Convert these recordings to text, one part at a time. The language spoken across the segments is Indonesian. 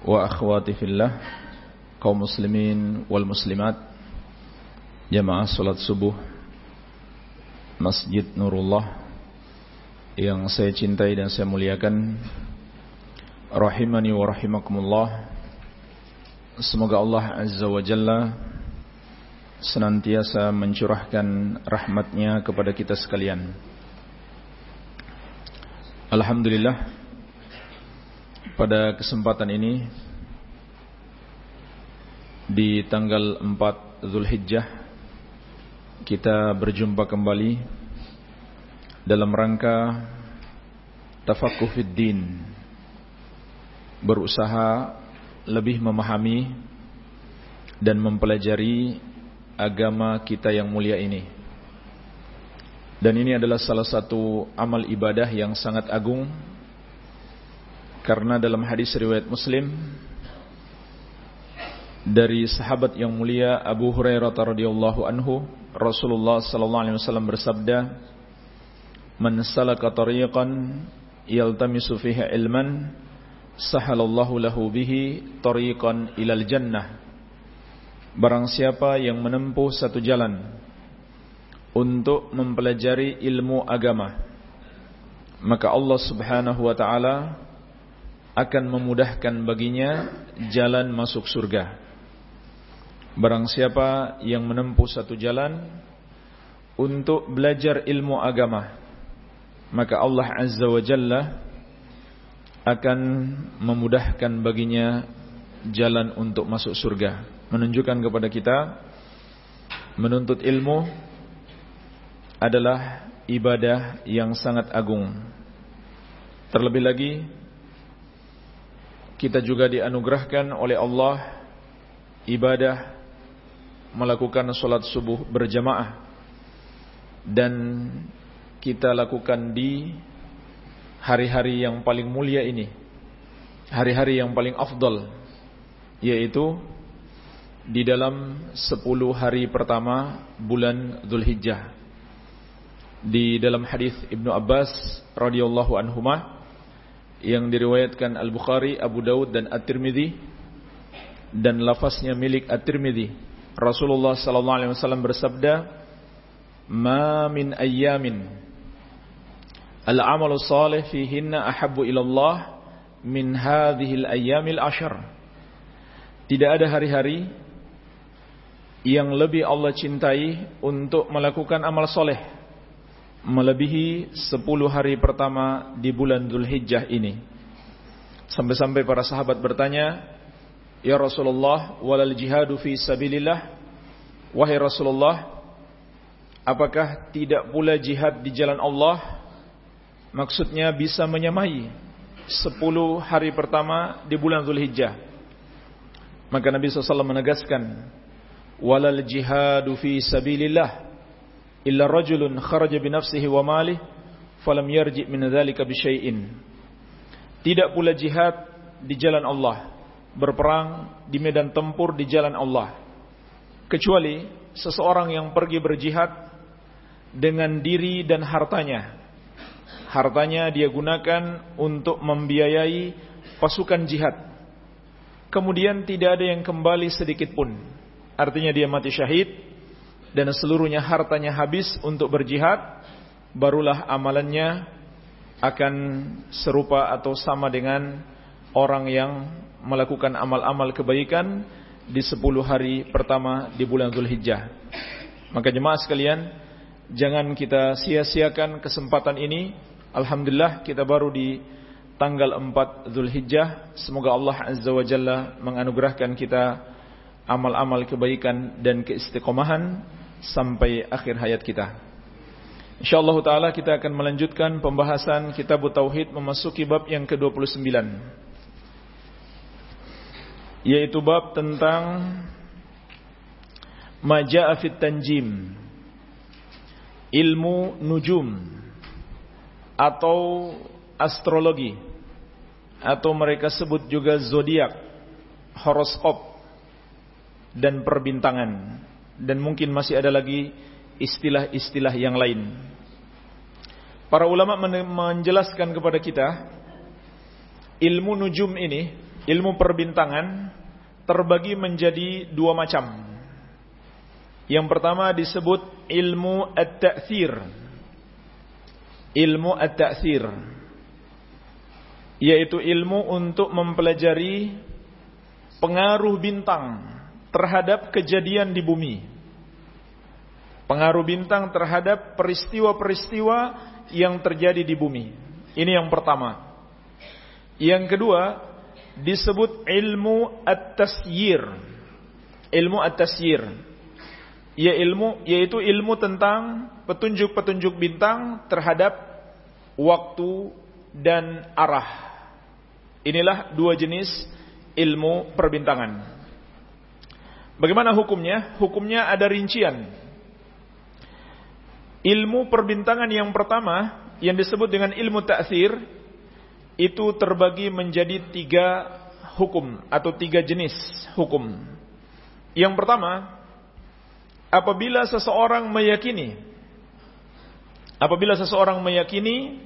wa akhwati fillah kaum muslimin wal muslimat jamaah salat subuh Masjid Nurullah yang saya cintai dan saya muliakan rahimani wa rahimakumullah. Semoga Allah azza wa jalla senantiasa mencurahkan rahmatnya kepada kita sekalian. Alhamdulillah pada kesempatan ini di tanggal 4 Zulhijjah kita berjumpa kembali dalam rangka tafakuh din berusaha lebih memahami dan mempelajari agama kita yang mulia ini. Dan ini adalah salah satu amal ibadah yang sangat agung karena dalam hadis riwayat Muslim dari sahabat yang mulia Abu Hurairah radhiyallahu anhu, Rasulullah sallallahu alaihi wasallam bersabda, "Man salaka tariqan yaltamisu fihi ilman, sahalallahu lahu bihi tariqan ilal jannah." Barang siapa yang menempuh satu jalan untuk mempelajari ilmu agama, maka Allah Subhanahu wa taala akan memudahkan baginya jalan masuk surga. Barang siapa yang menempuh satu jalan untuk belajar ilmu agama, maka Allah Azza wa Jalla akan memudahkan baginya jalan untuk masuk surga. Menunjukkan kepada kita menuntut ilmu adalah ibadah yang sangat agung. Terlebih lagi kita juga dianugerahkan oleh Allah ibadah melakukan solat subuh berjamaah. Dan kita lakukan di hari-hari yang paling mulia ini. Hari-hari yang paling afdal yaitu di dalam 10 hari pertama bulan Zulhijjah di dalam hadis Ibnu Abbas radhiyallahu anhumah yang diriwayatkan Al-Bukhari, Abu Daud dan At-Tirmidzi dan lafaznya milik At-Tirmidzi. Rasulullah sallallahu alaihi wasallam bersabda, "Ma min ayyamin al-amalu salih fihinna ahabbu ila Allah min hadhihi al-ayyamil ashar." Tidak ada hari-hari yang lebih Allah cintai untuk melakukan amal soleh melebihi 10 hari pertama di bulan Zulhijjah ini. Sampai-sampai para sahabat bertanya, "Ya Rasulullah, walal jihadu fi sabilillah?" Wahai Rasulullah, apakah tidak pula jihad di jalan Allah? Maksudnya bisa menyamai 10 hari pertama di bulan Zulhijjah. Maka Nabi SAW menegaskan, "Walal jihadu fi sabilillah?" Illa rajulun kharaja bi nafsihi wa malih falam yarji min dzalika bi syai'in tidak pula jihad di jalan Allah berperang di medan tempur di jalan Allah. Kecuali seseorang yang pergi berjihad dengan diri dan hartanya. Hartanya dia gunakan untuk membiayai pasukan jihad. Kemudian tidak ada yang kembali sedikit pun. Artinya dia mati syahid dan seluruhnya hartanya habis untuk berjihad, barulah amalannya akan serupa atau sama dengan orang yang melakukan amal-amal kebaikan di 10 hari pertama di bulan Zulhijjah. Maka jemaah sekalian, jangan kita sia-siakan kesempatan ini. Alhamdulillah kita baru di tanggal 4 Zulhijjah. Semoga Allah Azza wa Jalla menganugerahkan kita amal-amal kebaikan dan keistiqomahan sampai akhir hayat kita. Insyaallah taala kita akan melanjutkan pembahasan kitab tauhid memasuki bab yang ke-29. yaitu bab tentang maja'a fit tanjim ilmu nujum atau astrologi atau mereka sebut juga zodiak horoskop dan perbintangan dan mungkin masih ada lagi istilah-istilah yang lain para ulama menjelaskan kepada kita ilmu nujum ini ilmu perbintangan terbagi menjadi dua macam yang pertama disebut ilmu at-ta'thir. Ilmu at-ta'thir yaitu ilmu untuk mempelajari pengaruh bintang terhadap kejadian di bumi. Pengaruh bintang terhadap peristiwa-peristiwa yang terjadi di bumi. Ini yang pertama. Yang kedua disebut ilmu at-tasyir. Ilmu at-tasyir ya ilmu yaitu ilmu tentang petunjuk-petunjuk bintang terhadap waktu dan arah. Inilah dua jenis ilmu perbintangan. Bagaimana hukumnya? Hukumnya ada rincian. Ilmu perbintangan yang pertama yang disebut dengan ilmu ta'thir itu terbagi menjadi tiga hukum atau tiga jenis hukum. Yang pertama, apabila seseorang meyakini apabila seseorang meyakini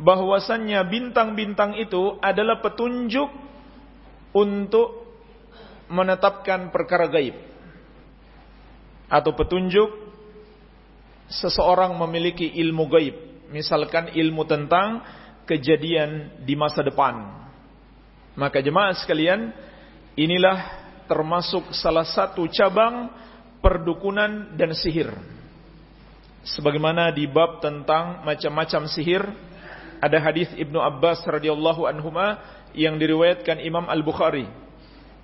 bahwasannya bintang-bintang itu adalah petunjuk untuk menetapkan perkara gaib atau petunjuk seseorang memiliki ilmu gaib misalkan ilmu tentang kejadian di masa depan maka jemaah sekalian inilah termasuk salah satu cabang perdukunan dan sihir. Sebagaimana di bab tentang macam-macam sihir, ada hadis Ibnu Abbas radhiyallahu anhuma yang diriwayatkan Imam Al-Bukhari.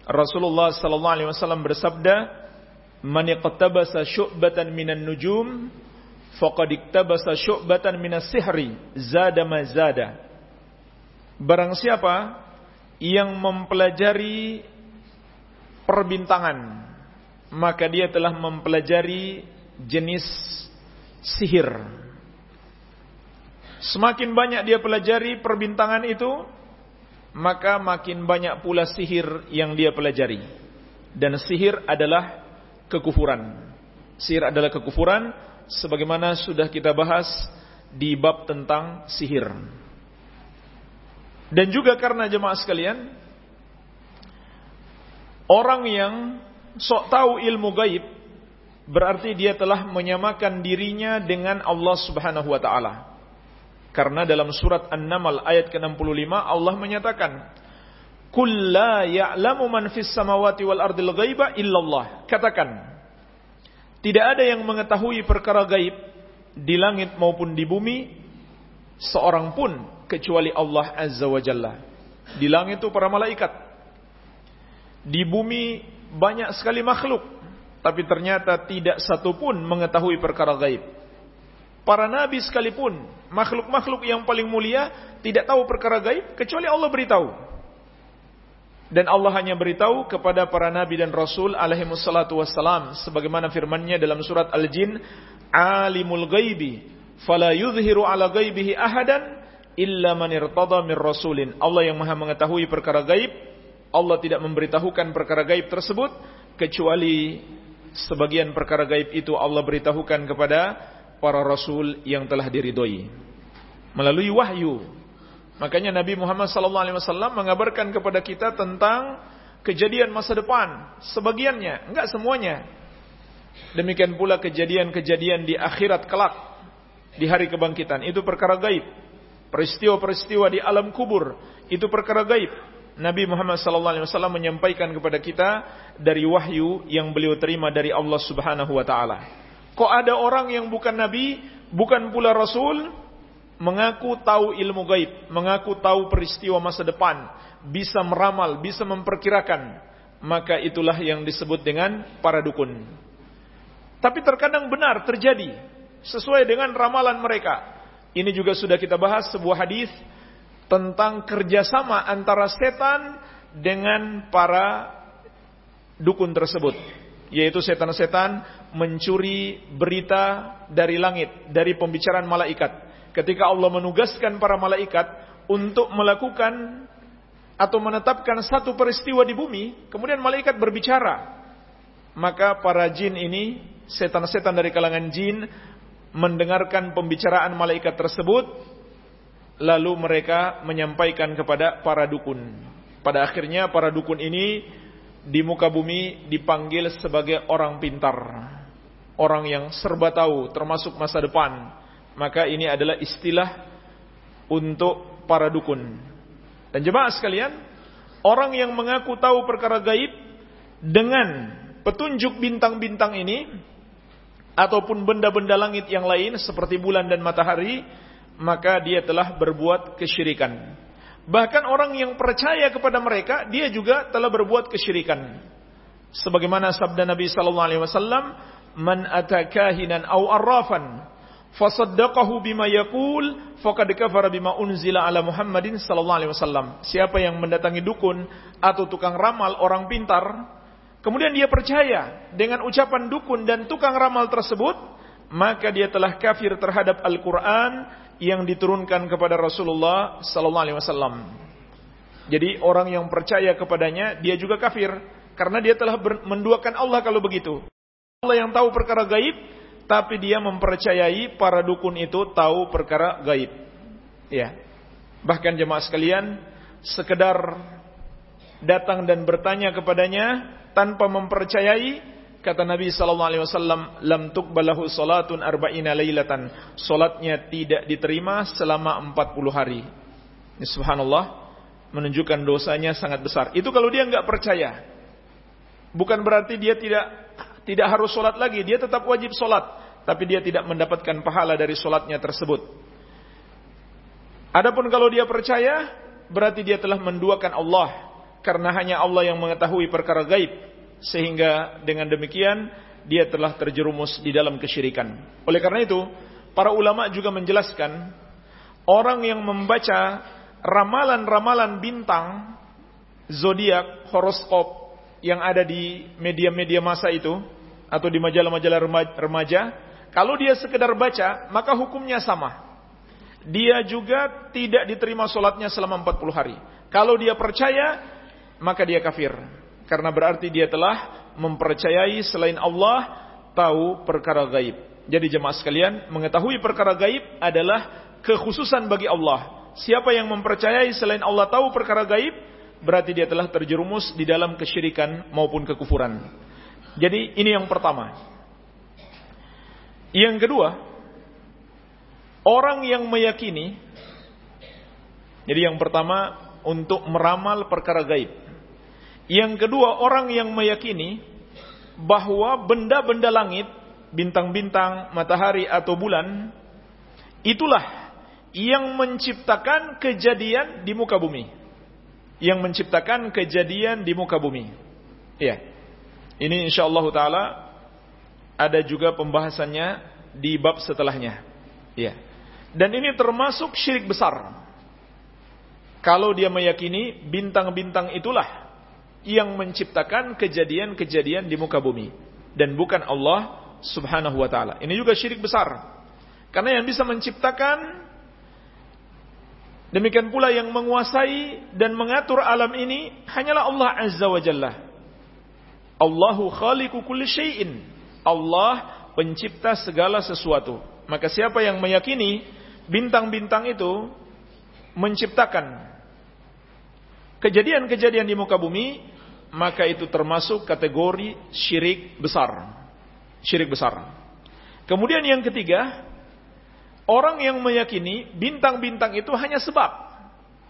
Rasulullah sallallahu alaihi wasallam bersabda, "Man iqtabasa syu'batan minan nujum, faqad syu'batan minas sihri, zada ma zada." Barang siapa yang mempelajari perbintangan maka dia telah mempelajari jenis sihir. Semakin banyak dia pelajari perbintangan itu, maka makin banyak pula sihir yang dia pelajari. Dan sihir adalah kekufuran. Sihir adalah kekufuran sebagaimana sudah kita bahas di bab tentang sihir. Dan juga karena jemaah sekalian, orang yang sok tahu ilmu gaib berarti dia telah menyamakan dirinya dengan Allah Subhanahu wa taala. Karena dalam surat An-Naml ayat ke-65 Allah menyatakan, "Qul la ya'lamu man fis samawati wal ardil ghaiba illallah." Katakan, tidak ada yang mengetahui perkara gaib di langit maupun di bumi seorang pun kecuali Allah Azza wa Jalla. Di langit itu para malaikat. Di bumi banyak sekali makhluk, tapi ternyata tidak satu pun mengetahui perkara gaib. Para nabi sekalipun, makhluk-makhluk yang paling mulia tidak tahu perkara gaib kecuali Allah beritahu. Dan Allah hanya beritahu kepada para nabi dan rasul alaihi wassalatu wassalam sebagaimana firman-Nya dalam surat Al-Jin, "Alimul ghaibi fala yuzhiru ala ghaibihi ahadan illa man irtada min rasulin." Allah yang Maha mengetahui perkara gaib Allah tidak memberitahukan perkara gaib tersebut kecuali sebagian perkara gaib itu Allah beritahukan kepada para rasul yang telah diridhoi melalui wahyu. Makanya Nabi Muhammad SAW mengabarkan kepada kita tentang kejadian masa depan, sebagiannya, enggak semuanya. Demikian pula kejadian-kejadian di akhirat kelak, di hari kebangkitan, itu perkara gaib. Peristiwa-peristiwa di alam kubur, itu perkara gaib. Nabi Muhammad SAW menyampaikan kepada kita dari wahyu yang beliau terima dari Allah Subhanahu wa taala. Kok ada orang yang bukan nabi, bukan pula rasul, mengaku tahu ilmu gaib, mengaku tahu peristiwa masa depan, bisa meramal, bisa memperkirakan, maka itulah yang disebut dengan para dukun. Tapi terkadang benar terjadi sesuai dengan ramalan mereka. Ini juga sudah kita bahas sebuah hadis tentang kerjasama antara setan dengan para dukun tersebut yaitu setan-setan mencuri berita dari langit dari pembicaraan malaikat ketika Allah menugaskan para malaikat untuk melakukan atau menetapkan satu peristiwa di bumi kemudian malaikat berbicara maka para jin ini setan-setan dari kalangan jin mendengarkan pembicaraan malaikat tersebut lalu mereka menyampaikan kepada para dukun pada akhirnya para dukun ini di muka bumi dipanggil sebagai orang pintar, orang yang serba tahu termasuk masa depan. Maka ini adalah istilah untuk para dukun. Dan jemaah sekalian, orang yang mengaku tahu perkara gaib dengan petunjuk bintang-bintang ini ataupun benda-benda langit yang lain seperti bulan dan matahari, maka dia telah berbuat kesyirikan. Bahkan orang yang percaya kepada mereka, dia juga telah berbuat kesyirikan. Sebagaimana sabda Nabi sallallahu alaihi wasallam, "Man atakahinan aw arrafan fasaddaqahu bima yaqul faqad bima unzila ala Muhammadin sallallahu alaihi wasallam." Siapa yang mendatangi dukun atau tukang ramal orang pintar, kemudian dia percaya dengan ucapan dukun dan tukang ramal tersebut, maka dia telah kafir terhadap Al-Qur'an yang diturunkan kepada Rasulullah sallallahu alaihi wasallam. Jadi orang yang percaya kepadanya dia juga kafir karena dia telah menduakan Allah kalau begitu. Allah yang tahu perkara gaib tapi dia mempercayai para dukun itu tahu perkara gaib. Ya. Bahkan jemaah sekalian sekedar datang dan bertanya kepadanya tanpa mempercayai Kata Nabi sallallahu alaihi wasallam, "Lam tuqbalahu salatun arba'ina lailatan." Salatnya tidak diterima selama 40 hari. Ini subhanallah menunjukkan dosanya sangat besar. Itu kalau dia enggak percaya. Bukan berarti dia tidak tidak harus salat lagi, dia tetap wajib salat, tapi dia tidak mendapatkan pahala dari salatnya tersebut. Adapun kalau dia percaya, berarti dia telah menduakan Allah karena hanya Allah yang mengetahui perkara gaib sehingga dengan demikian dia telah terjerumus di dalam kesyirikan. Oleh karena itu, para ulama juga menjelaskan orang yang membaca ramalan-ramalan bintang, zodiak, horoskop yang ada di media-media masa itu atau di majalah-majalah remaja, kalau dia sekedar baca, maka hukumnya sama. Dia juga tidak diterima solatnya selama 40 hari. Kalau dia percaya, maka dia kafir. Karena berarti dia telah mempercayai selain Allah tahu perkara gaib. Jadi jemaah sekalian, mengetahui perkara gaib adalah kekhususan bagi Allah. Siapa yang mempercayai selain Allah tahu perkara gaib, berarti dia telah terjerumus di dalam kesyirikan maupun kekufuran. Jadi ini yang pertama. Yang kedua, orang yang meyakini jadi yang pertama untuk meramal perkara gaib. Yang kedua, orang yang meyakini bahwa benda-benda langit, bintang-bintang, matahari atau bulan, itulah yang menciptakan kejadian di muka bumi. Yang menciptakan kejadian di muka bumi. Ya. Ini insyaallah taala ada juga pembahasannya di bab setelahnya. Ya. Dan ini termasuk syirik besar. Kalau dia meyakini bintang-bintang itulah yang menciptakan kejadian-kejadian di muka bumi dan bukan Allah Subhanahu wa taala. Ini juga syirik besar. Karena yang bisa menciptakan demikian pula yang menguasai dan mengatur alam ini hanyalah Allah Azza wa Jalla. Allahu khaliqu kulli syai'in. Allah pencipta segala sesuatu. Maka siapa yang meyakini bintang-bintang itu menciptakan kejadian-kejadian di muka bumi, maka itu termasuk kategori syirik besar. Syirik besar. Kemudian yang ketiga, orang yang meyakini bintang-bintang itu hanya sebab.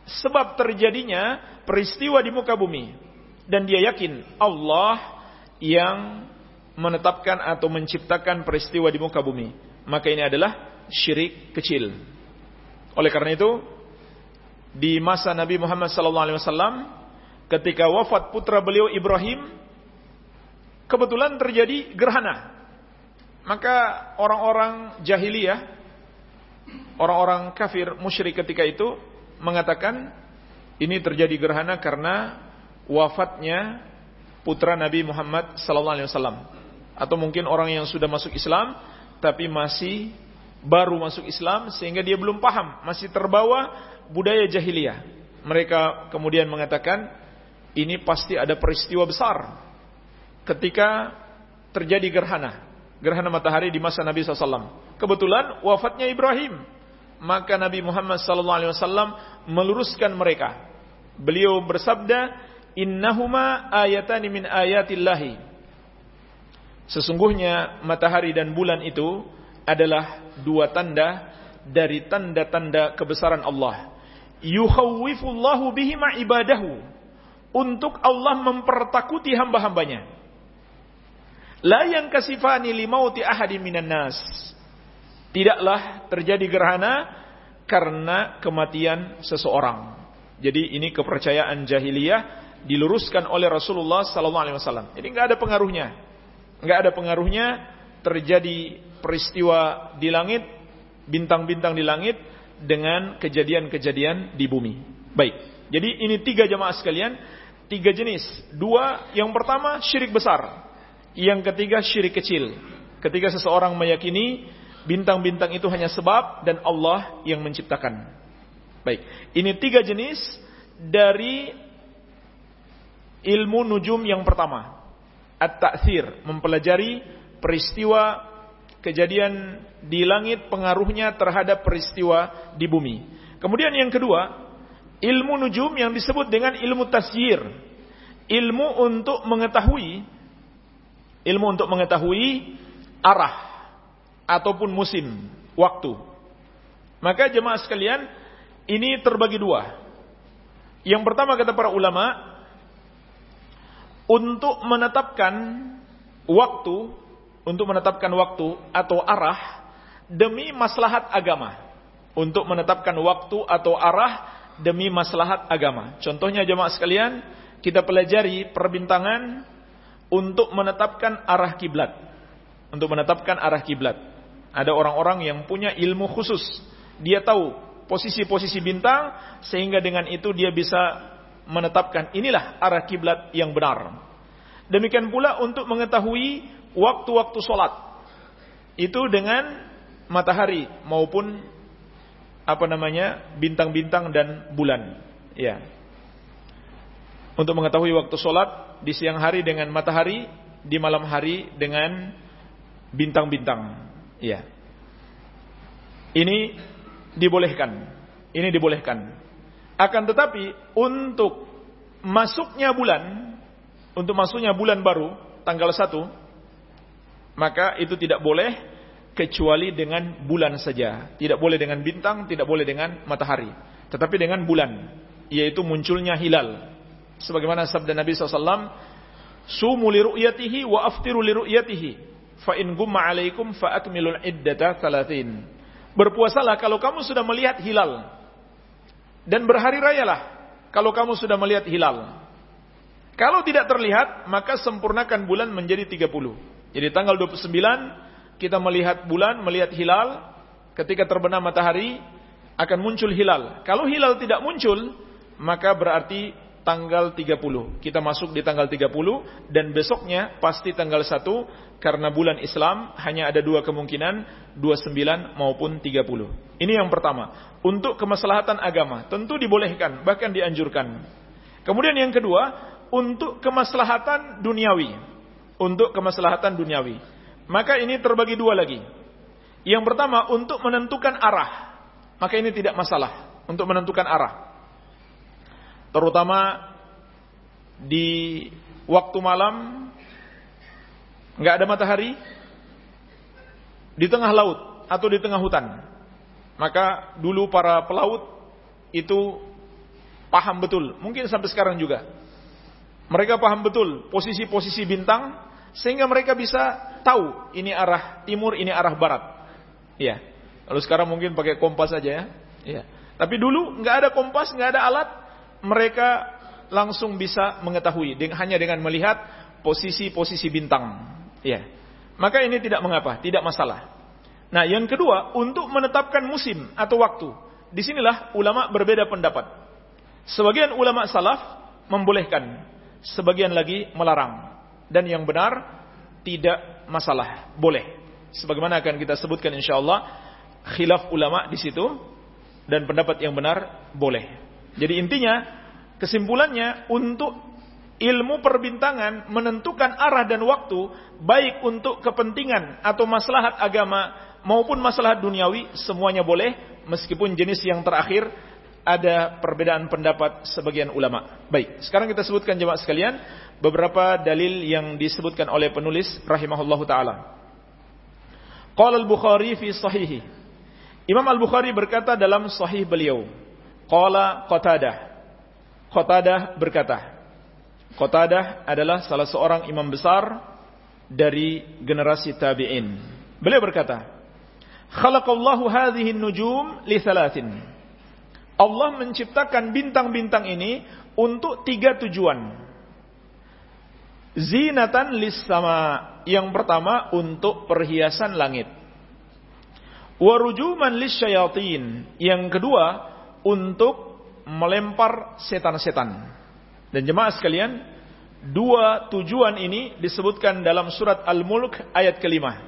Sebab terjadinya peristiwa di muka bumi. Dan dia yakin Allah yang menetapkan atau menciptakan peristiwa di muka bumi. Maka ini adalah syirik kecil. Oleh karena itu, di masa Nabi Muhammad SAW ketika wafat putra beliau Ibrahim, kebetulan terjadi gerhana. Maka orang-orang jahiliyah, orang-orang kafir musyrik ketika itu mengatakan ini terjadi gerhana karena wafatnya putra Nabi Muhammad sallallahu alaihi wasallam atau mungkin orang yang sudah masuk Islam tapi masih baru masuk Islam sehingga dia belum paham, masih terbawa budaya jahiliyah. Mereka kemudian mengatakan ini pasti ada peristiwa besar ketika terjadi gerhana, gerhana matahari di masa Nabi SAW. Kebetulan wafatnya Ibrahim, maka Nabi Muhammad SAW meluruskan mereka. Beliau bersabda, Innahuma ayatani min ayatillahi. Sesungguhnya matahari dan bulan itu adalah dua tanda dari tanda-tanda kebesaran Allah. Yuhawwifullahu bihima ibadahu. Untuk Allah mempertakuti hamba-hambanya. La yang kasifani limauti ahadi minan nas. Tidaklah terjadi gerhana karena kematian seseorang. Jadi ini kepercayaan jahiliyah diluruskan oleh Rasulullah sallallahu alaihi wasallam. Jadi nggak ada pengaruhnya. nggak ada pengaruhnya terjadi peristiwa di langit, bintang-bintang di langit dengan kejadian-kejadian di bumi. Baik. Jadi ini tiga jemaah sekalian, tiga jenis. Dua, yang pertama syirik besar. Yang ketiga syirik kecil. Ketika seseorang meyakini bintang-bintang itu hanya sebab dan Allah yang menciptakan. Baik. Ini tiga jenis dari ilmu nujum yang pertama. At-ta'thir, mempelajari peristiwa kejadian di langit pengaruhnya terhadap peristiwa di bumi. Kemudian yang kedua, ilmu nujum yang disebut dengan ilmu tasyir. Ilmu untuk mengetahui ilmu untuk mengetahui arah ataupun musim, waktu. Maka jemaah sekalian, ini terbagi dua. Yang pertama kata para ulama, untuk menetapkan waktu, untuk menetapkan waktu atau arah demi maslahat agama. Untuk menetapkan waktu atau arah demi maslahat agama. Contohnya jemaah sekalian, kita pelajari perbintangan untuk menetapkan arah kiblat. Untuk menetapkan arah kiblat. Ada orang-orang yang punya ilmu khusus. Dia tahu posisi-posisi bintang sehingga dengan itu dia bisa menetapkan inilah arah kiblat yang benar. Demikian pula untuk mengetahui waktu-waktu sholat. Itu dengan matahari maupun apa namanya bintang-bintang dan bulan. Ya. Untuk mengetahui waktu sholat di siang hari dengan matahari, di malam hari dengan bintang-bintang. Ya. Ini dibolehkan. Ini dibolehkan. Akan tetapi untuk masuknya bulan untuk masuknya bulan baru tanggal 1 maka itu tidak boleh kecuali dengan bulan saja. Tidak boleh dengan bintang, tidak boleh dengan matahari. Tetapi dengan bulan, yaitu munculnya hilal. Sebagaimana sabda Nabi SAW, Sumu li ru'yatihi wa aftiru li ru'yatihi. Fa in gumma alaikum fa akmilul iddata talatin. Berpuasalah kalau kamu sudah melihat hilal. Dan berhari rayalah kalau kamu sudah melihat hilal. Kalau tidak terlihat, maka sempurnakan bulan menjadi 30. Jadi tanggal 29 kita melihat bulan, melihat hilal, ketika terbenam matahari akan muncul hilal. Kalau hilal tidak muncul, maka berarti tanggal 30. Kita masuk di tanggal 30 dan besoknya pasti tanggal 1 karena bulan Islam hanya ada dua kemungkinan, 29 maupun 30. Ini yang pertama. Untuk kemaslahatan agama, tentu dibolehkan, bahkan dianjurkan. Kemudian yang kedua, untuk kemaslahatan duniawi. Untuk kemaslahatan duniawi. Maka ini terbagi dua lagi. Yang pertama untuk menentukan arah. Maka ini tidak masalah untuk menentukan arah. Terutama di waktu malam nggak ada matahari di tengah laut atau di tengah hutan. Maka dulu para pelaut itu paham betul, mungkin sampai sekarang juga mereka paham betul posisi-posisi bintang sehingga mereka bisa tahu ini arah timur, ini arah barat. Ya. Lalu sekarang mungkin pakai kompas saja ya. Ya. Tapi dulu nggak ada kompas, nggak ada alat, mereka langsung bisa mengetahui hanya dengan melihat posisi-posisi bintang. Ya. Maka ini tidak mengapa, tidak masalah. Nah, yang kedua, untuk menetapkan musim atau waktu. Di sinilah ulama berbeda pendapat. Sebagian ulama salaf membolehkan sebagian lagi melarang. Dan yang benar tidak masalah, boleh. Sebagaimana akan kita sebutkan insyaallah khilaf ulama di situ dan pendapat yang benar boleh. Jadi intinya kesimpulannya untuk ilmu perbintangan menentukan arah dan waktu baik untuk kepentingan atau maslahat agama maupun masalah duniawi semuanya boleh meskipun jenis yang terakhir ada perbedaan pendapat sebagian ulama. Baik, sekarang kita sebutkan jemaah sekalian beberapa dalil yang disebutkan oleh penulis rahimahullahu taala. Qala al-Bukhari fi sahihi. Imam Al-Bukhari berkata dalam sahih beliau. Qala Qatadah. Qatadah berkata. Qatadah adalah salah seorang imam besar dari generasi tabi'in. Beliau berkata, Khalaqallahu hadhihi nujum li thalathin. Allah menciptakan bintang-bintang ini untuk tiga tujuan. Zinatan lis sama. Yang pertama untuk perhiasan langit. Warujuman lis syayatin. Yang kedua untuk melempar setan-setan. Dan jemaah sekalian, dua tujuan ini disebutkan dalam surat Al-Mulk ayat kelima.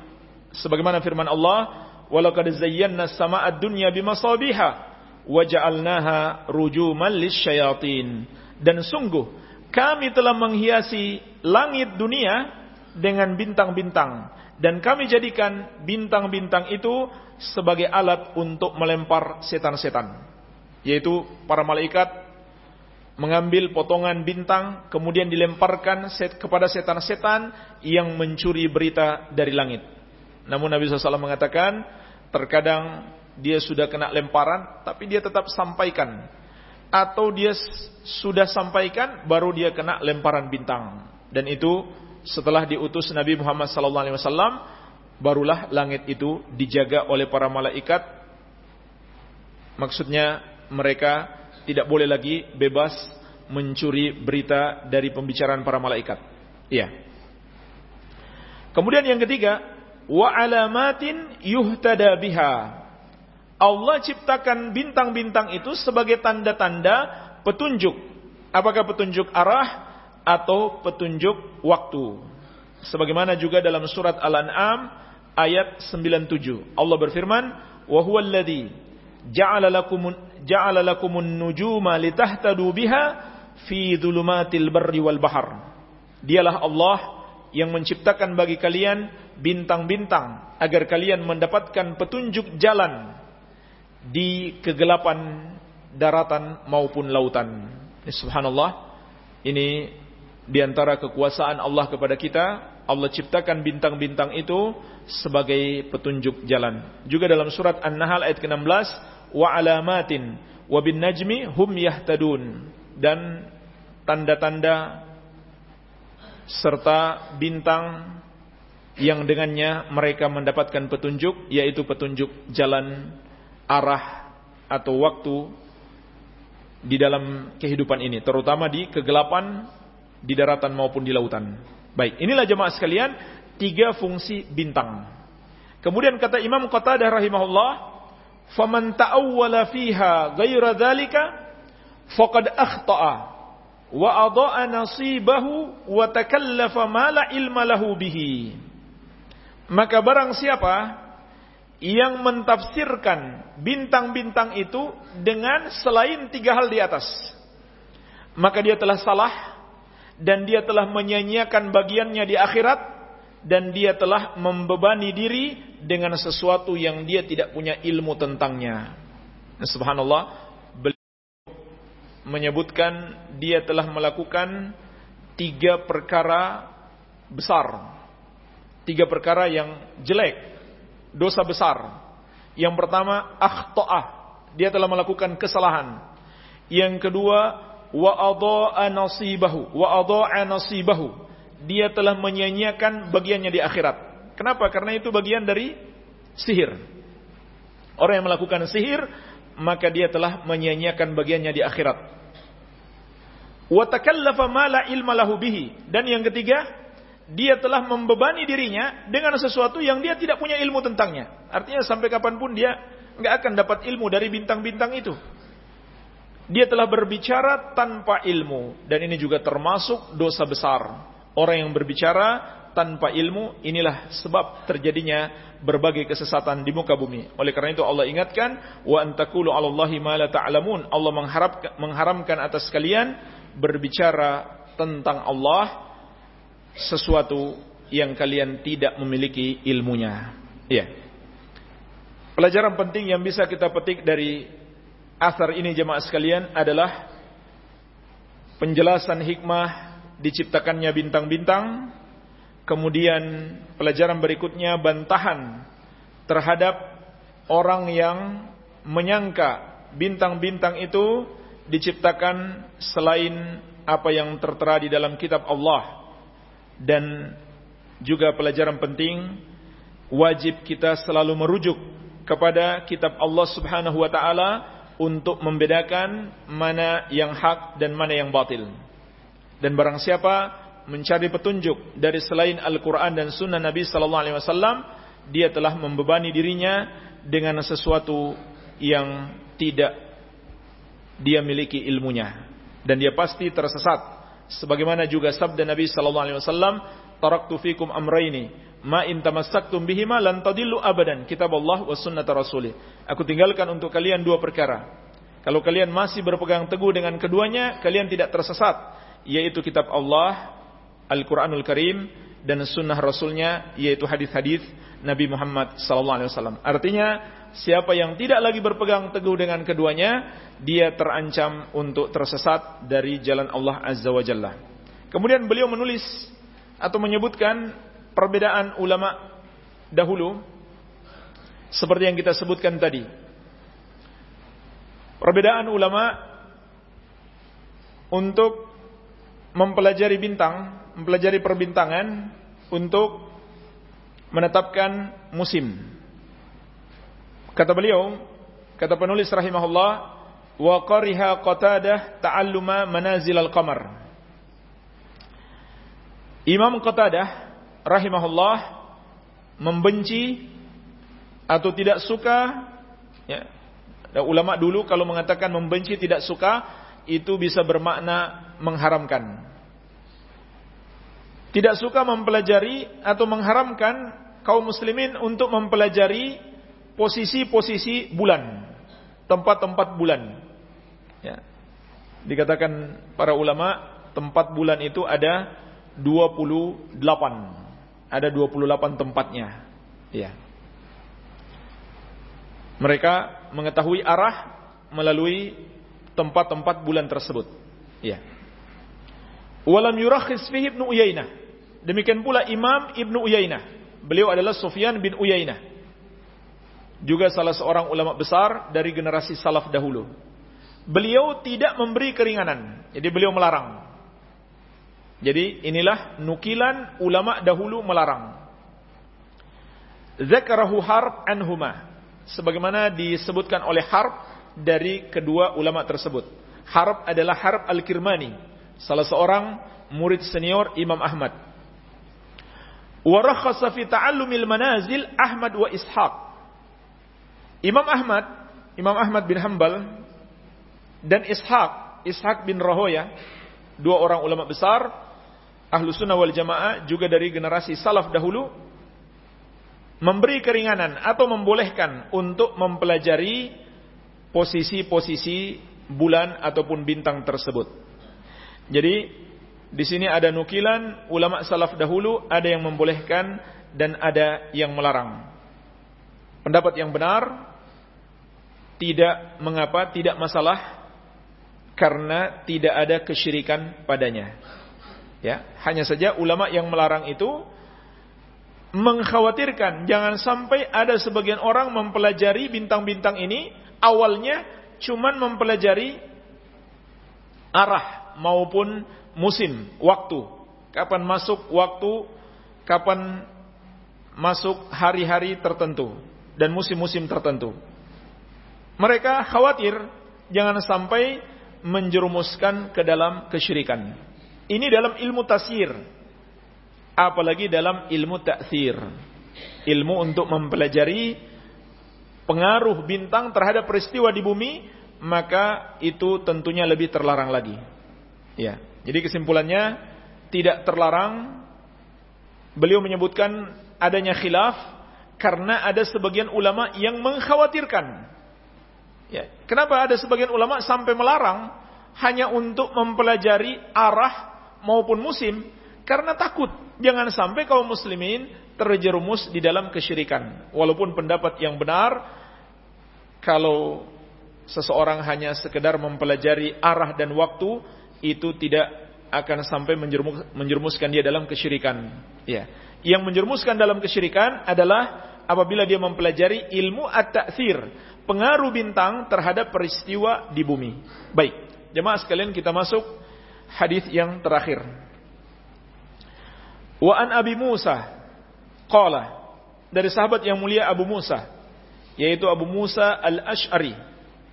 Sebagaimana firman Allah, walaqad zayyana as-samaa'a ad-dunya bimasabiha wa ja'alnaha rujuman lisyayatin dan sungguh kami telah menghiasi langit dunia dengan bintang-bintang dan kami jadikan bintang-bintang itu sebagai alat untuk melempar setan-setan yaitu para malaikat mengambil potongan bintang kemudian dilemparkan set kepada setan-setan yang mencuri berita dari langit namun Nabi SAW mengatakan, terkadang dia sudah kena lemparan, tapi dia tetap sampaikan. Atau dia sudah sampaikan, baru dia kena lemparan bintang. Dan itu setelah diutus Nabi Muhammad SAW, barulah langit itu dijaga oleh para malaikat. Maksudnya mereka tidak boleh lagi bebas mencuri berita dari pembicaraan para malaikat. Iya. Kemudian yang ketiga, wa alamatin yuhtada biha. Allah ciptakan bintang-bintang itu sebagai tanda-tanda petunjuk. Apakah petunjuk arah atau petunjuk waktu? Sebagaimana juga dalam surat Al-An'am ayat 97. Allah berfirman, "Wa huwa alladhi ja'ala lakum ja'ala lakumun nujuma litahtadu biha fi dhulumatil barri wal bahr." Dialah Allah yang menciptakan bagi kalian bintang-bintang agar kalian mendapatkan petunjuk jalan di kegelapan daratan maupun lautan. Ini subhanallah. Ini di antara kekuasaan Allah kepada kita. Allah ciptakan bintang-bintang itu sebagai petunjuk jalan. Juga dalam surat An-Nahl ayat ke-16, wa alamatin wa bin najmi hum yahtadun dan tanda-tanda serta bintang yang dengannya mereka mendapatkan petunjuk yaitu petunjuk jalan arah atau waktu di dalam kehidupan ini terutama di kegelapan di daratan maupun di lautan. Baik, inilah jemaah sekalian tiga fungsi bintang. Kemudian kata Imam Qatadah rahimahullah, "Faman ta'awwala fiha ghaira dzalika faqad akhta'a wa adha'a nasibahu wa takallafa ma la ilma lahu bihi." Maka barang siapa yang mentafsirkan bintang-bintang itu dengan selain tiga hal di atas, maka dia telah salah dan dia telah menyanyiakan bagiannya di akhirat dan dia telah membebani diri dengan sesuatu yang dia tidak punya ilmu tentangnya. Subhanallah, beliau menyebutkan dia telah melakukan tiga perkara besar tiga perkara yang jelek, dosa besar. Yang pertama, akhto'ah, dia telah melakukan kesalahan. Yang kedua, wa adha'a nasibahu, wa adha'a nasibahu. Dia telah menyanyiakan bagiannya di akhirat. Kenapa? Karena itu bagian dari sihir. Orang yang melakukan sihir, maka dia telah menyanyiakan bagiannya di akhirat. Wa takallafa ma la ilma lahu bihi. Dan yang ketiga, dia telah membebani dirinya dengan sesuatu yang dia tidak punya ilmu tentangnya. Artinya sampai kapan pun dia nggak akan dapat ilmu dari bintang-bintang itu. dia telah berbicara tanpa ilmu dan ini juga termasuk dosa besar. Orang yang berbicara tanpa ilmu inilah sebab terjadinya berbagai kesesatan di muka bumi. Oleh karena itu Allah ingatkan wa antakulu 'alallahi ma la. Allah mengharamkan atas kalian berbicara tentang Allah sesuatu yang kalian tidak memiliki ilmunya. Ya. Pelajaran penting yang bisa kita petik dari asar ini jemaah sekalian adalah penjelasan hikmah diciptakannya bintang-bintang, kemudian pelajaran berikutnya bantahan terhadap orang yang menyangka bintang-bintang itu diciptakan selain apa yang tertera di dalam kitab Allah dan juga pelajaran penting wajib kita selalu merujuk kepada kitab Allah Subhanahu wa taala untuk membedakan mana yang hak dan mana yang batil. Dan barang siapa mencari petunjuk dari selain Al-Quran dan Sunnah Nabi Sallallahu Alaihi Wasallam, dia telah membebani dirinya dengan sesuatu yang tidak dia miliki ilmunya. Dan dia pasti tersesat. Sebagaimana juga sabda Nabi Sallallahu Alaihi Wasallam, "Taraktu fikum amraini, ma in tamassaktum bihima lan tadillu abadan kitab Allah wa sunnat rasulih. Aku tinggalkan untuk kalian dua perkara. Kalau kalian masih berpegang teguh dengan keduanya kalian tidak tersesat yaitu kitab Allah Al-Qur'anul Karim dan sunnah rasulnya yaitu hadis-hadis Nabi Muhammad wasallam artinya siapa yang tidak lagi berpegang teguh dengan keduanya dia terancam untuk tersesat dari jalan Allah azza wa jalla kemudian beliau menulis atau menyebutkan perbedaan ulama dahulu seperti yang kita sebutkan tadi. Perbedaan ulama untuk mempelajari bintang, mempelajari perbintangan untuk menetapkan musim. Kata beliau, kata penulis rahimahullah, wa qariha Qatadah ta'alluma manazil al-qamar. Imam Qatadah rahimahullah membenci atau tidak suka ya, ulama dulu kalau mengatakan membenci tidak suka itu bisa bermakna mengharamkan tidak suka mempelajari atau mengharamkan kaum muslimin untuk mempelajari posisi-posisi bulan tempat-tempat bulan ya. dikatakan para ulama tempat bulan itu ada 28 ada 28 tempatnya. Ya. Mereka mengetahui arah melalui tempat-tempat bulan tersebut. Ya. Walam yurakhis fihi Ibnu Uyainah. Demikian pula Imam Ibnu Uyainah. Beliau adalah Sufyan bin Uyainah. Juga salah seorang ulama besar dari generasi salaf dahulu. Beliau tidak memberi keringanan. Jadi beliau melarang. Jadi inilah nukilan ulama dahulu melarang. Zakarahu harb anhuma. Sebagaimana disebutkan oleh harb dari kedua ulama tersebut. Harb adalah Harb Al-Kirmani. Salah seorang murid senior Imam Ahmad. Warakhasa fi ta'allumil manazil Ahmad wa Ishaq. Imam Ahmad, Imam Ahmad bin Hanbal dan Ishaq, Ishaq bin Rahoya, dua orang ulama besar ahlu sunnah wal jamaah juga dari generasi salaf dahulu memberi keringanan atau membolehkan untuk mempelajari posisi-posisi bulan ataupun bintang tersebut. Jadi di sini ada nukilan ulama salaf dahulu ada yang membolehkan dan ada yang melarang. Pendapat yang benar tidak mengapa tidak masalah karena tidak ada kesyirikan padanya. Ya, hanya saja ulama yang melarang itu mengkhawatirkan jangan sampai ada sebagian orang mempelajari bintang-bintang ini awalnya cuman mempelajari arah maupun musim, waktu. Kapan masuk waktu, kapan masuk hari-hari tertentu dan musim-musim tertentu. Mereka khawatir jangan sampai menjerumuskan ke dalam kesyirikan. Ini dalam ilmu tasir. Apalagi dalam ilmu taksir. Ilmu untuk mempelajari pengaruh bintang terhadap peristiwa di bumi maka itu tentunya lebih terlarang lagi. Ya. Jadi kesimpulannya tidak terlarang beliau menyebutkan adanya khilaf karena ada sebagian ulama yang mengkhawatirkan. Ya, kenapa ada sebagian ulama sampai melarang hanya untuk mempelajari arah maupun musim karena takut jangan sampai kaum muslimin terjerumus di dalam kesyirikan. Walaupun pendapat yang benar kalau seseorang hanya sekedar mempelajari arah dan waktu itu tidak akan sampai menjerumuskan dia dalam kesyirikan. Ya. Yang menjerumuskan dalam kesyirikan adalah apabila dia mempelajari ilmu at-ta'thir, pengaruh bintang terhadap peristiwa di bumi. Baik, jemaah sekalian kita masuk hadis yang terakhir. Wa an Abi Musa qala dari sahabat yang mulia Abu Musa yaitu Abu Musa Al-Asy'ari.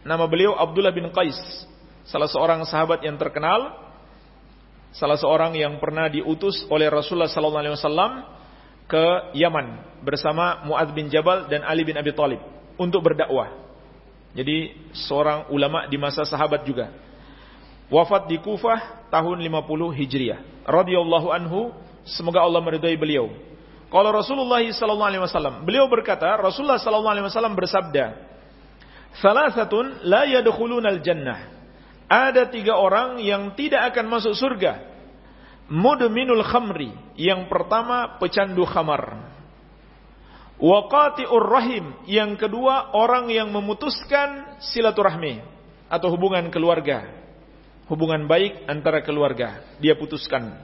Nama beliau Abdullah bin Qais, salah seorang sahabat yang terkenal, salah seorang yang pernah diutus oleh Rasulullah sallallahu alaihi wasallam ke Yaman bersama Muadz bin Jabal dan Ali bin Abi Thalib untuk berdakwah. Jadi seorang ulama di masa sahabat juga. Wafat di Kufah tahun 50 Hijriah. Radhiyallahu anhu, semoga Allah meridai beliau. Kalau Rasulullah sallallahu alaihi wasallam, beliau berkata, Rasulullah sallallahu alaihi wasallam bersabda, "Salasatun la yadkhulunal jannah." Ada tiga orang yang tidak akan masuk surga mudminul khamri. Yang pertama pecandu khamar. Waqati'ur rahim. Yang kedua orang yang memutuskan silaturahmi atau hubungan keluarga. Hubungan baik antara keluarga, dia putuskan.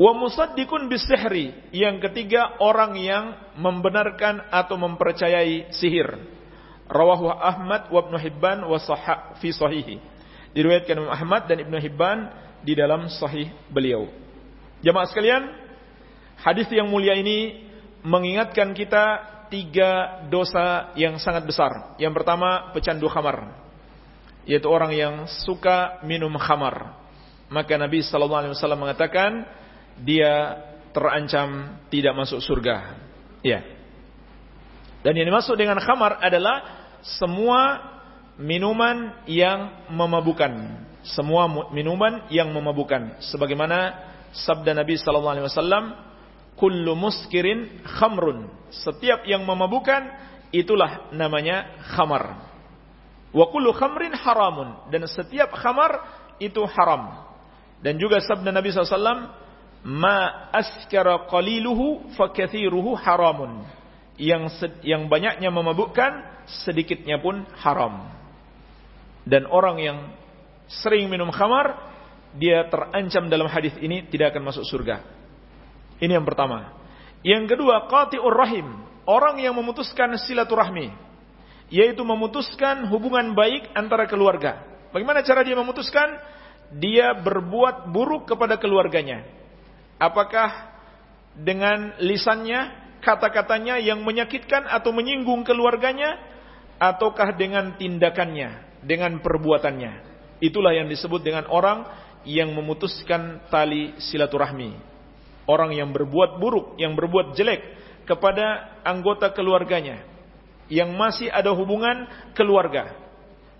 Wa musaddiqun bisihri. Yang ketiga orang yang membenarkan atau mempercayai sihir. Rawahu Ahmad wa Ibnu Hibban wa fi sahihi. Diriwayatkan Imam Ahmad dan Ibnu Hibban di dalam sahih beliau. Jamaah sekalian, hadis yang mulia ini mengingatkan kita tiga dosa yang sangat besar. Yang pertama, pecandu khamar. Yaitu orang yang suka minum khamar. Maka Nabi sallallahu alaihi wasallam mengatakan dia terancam tidak masuk surga. Ya. Dan yang dimaksud dengan khamar adalah semua minuman yang memabukkan semua minuman yang memabukkan sebagaimana sabda Nabi sallallahu alaihi wasallam kullu muskirin khamrun. Setiap yang memabukkan itulah namanya khamar. Wa kullu khamrin haramun. Dan setiap khamar itu haram. Dan juga sabda Nabi SAW ma askara qaliluhu fakathiruhu haramun. Yang yang banyaknya memabukkan sedikitnya pun haram dan orang yang sering minum khamar, dia terancam dalam hadis ini tidak akan masuk surga. Ini yang pertama. Yang kedua, qati'ur rahim, orang yang memutuskan silaturahmi, yaitu memutuskan hubungan baik antara keluarga. Bagaimana cara dia memutuskan? Dia berbuat buruk kepada keluarganya. Apakah dengan lisannya, kata-katanya yang menyakitkan atau menyinggung keluarganya, ataukah dengan tindakannya, dengan perbuatannya? Itulah yang disebut dengan orang yang memutuskan tali silaturahmi. Orang yang berbuat buruk, yang berbuat jelek kepada anggota keluarganya. Yang masih ada hubungan keluarga.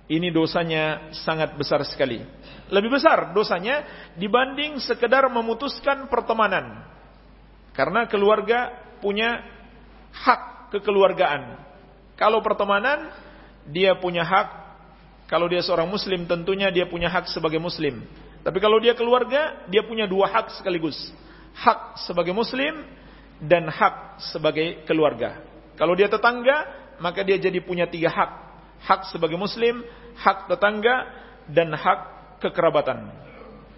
Ini dosanya sangat besar sekali. Lebih besar dosanya dibanding sekedar memutuskan pertemanan. Karena keluarga punya hak kekeluargaan. Kalau pertemanan, dia punya hak kalau dia seorang muslim tentunya dia punya hak sebagai muslim. Tapi kalau dia keluarga, dia punya dua hak sekaligus. Hak sebagai muslim dan hak sebagai keluarga. Kalau dia tetangga, maka dia jadi punya tiga hak. Hak sebagai muslim, hak tetangga, dan hak kekerabatan.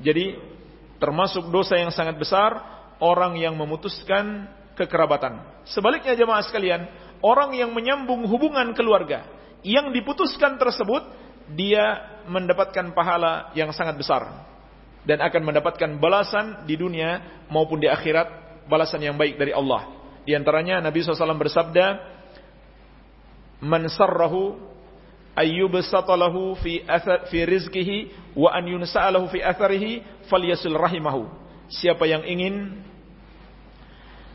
Jadi termasuk dosa yang sangat besar orang yang memutuskan kekerabatan. Sebaliknya jemaah sekalian, orang yang menyambung hubungan keluarga yang diputuskan tersebut dia mendapatkan pahala yang sangat besar dan akan mendapatkan balasan di dunia maupun di akhirat balasan yang baik dari Allah. Di antaranya Nabi SAW bersabda, "Man sarrahu ayyubsatalahu fi athar fi rizqihi wa an yunsa'alahu fi atharihi falyasil rahimahu." Siapa yang ingin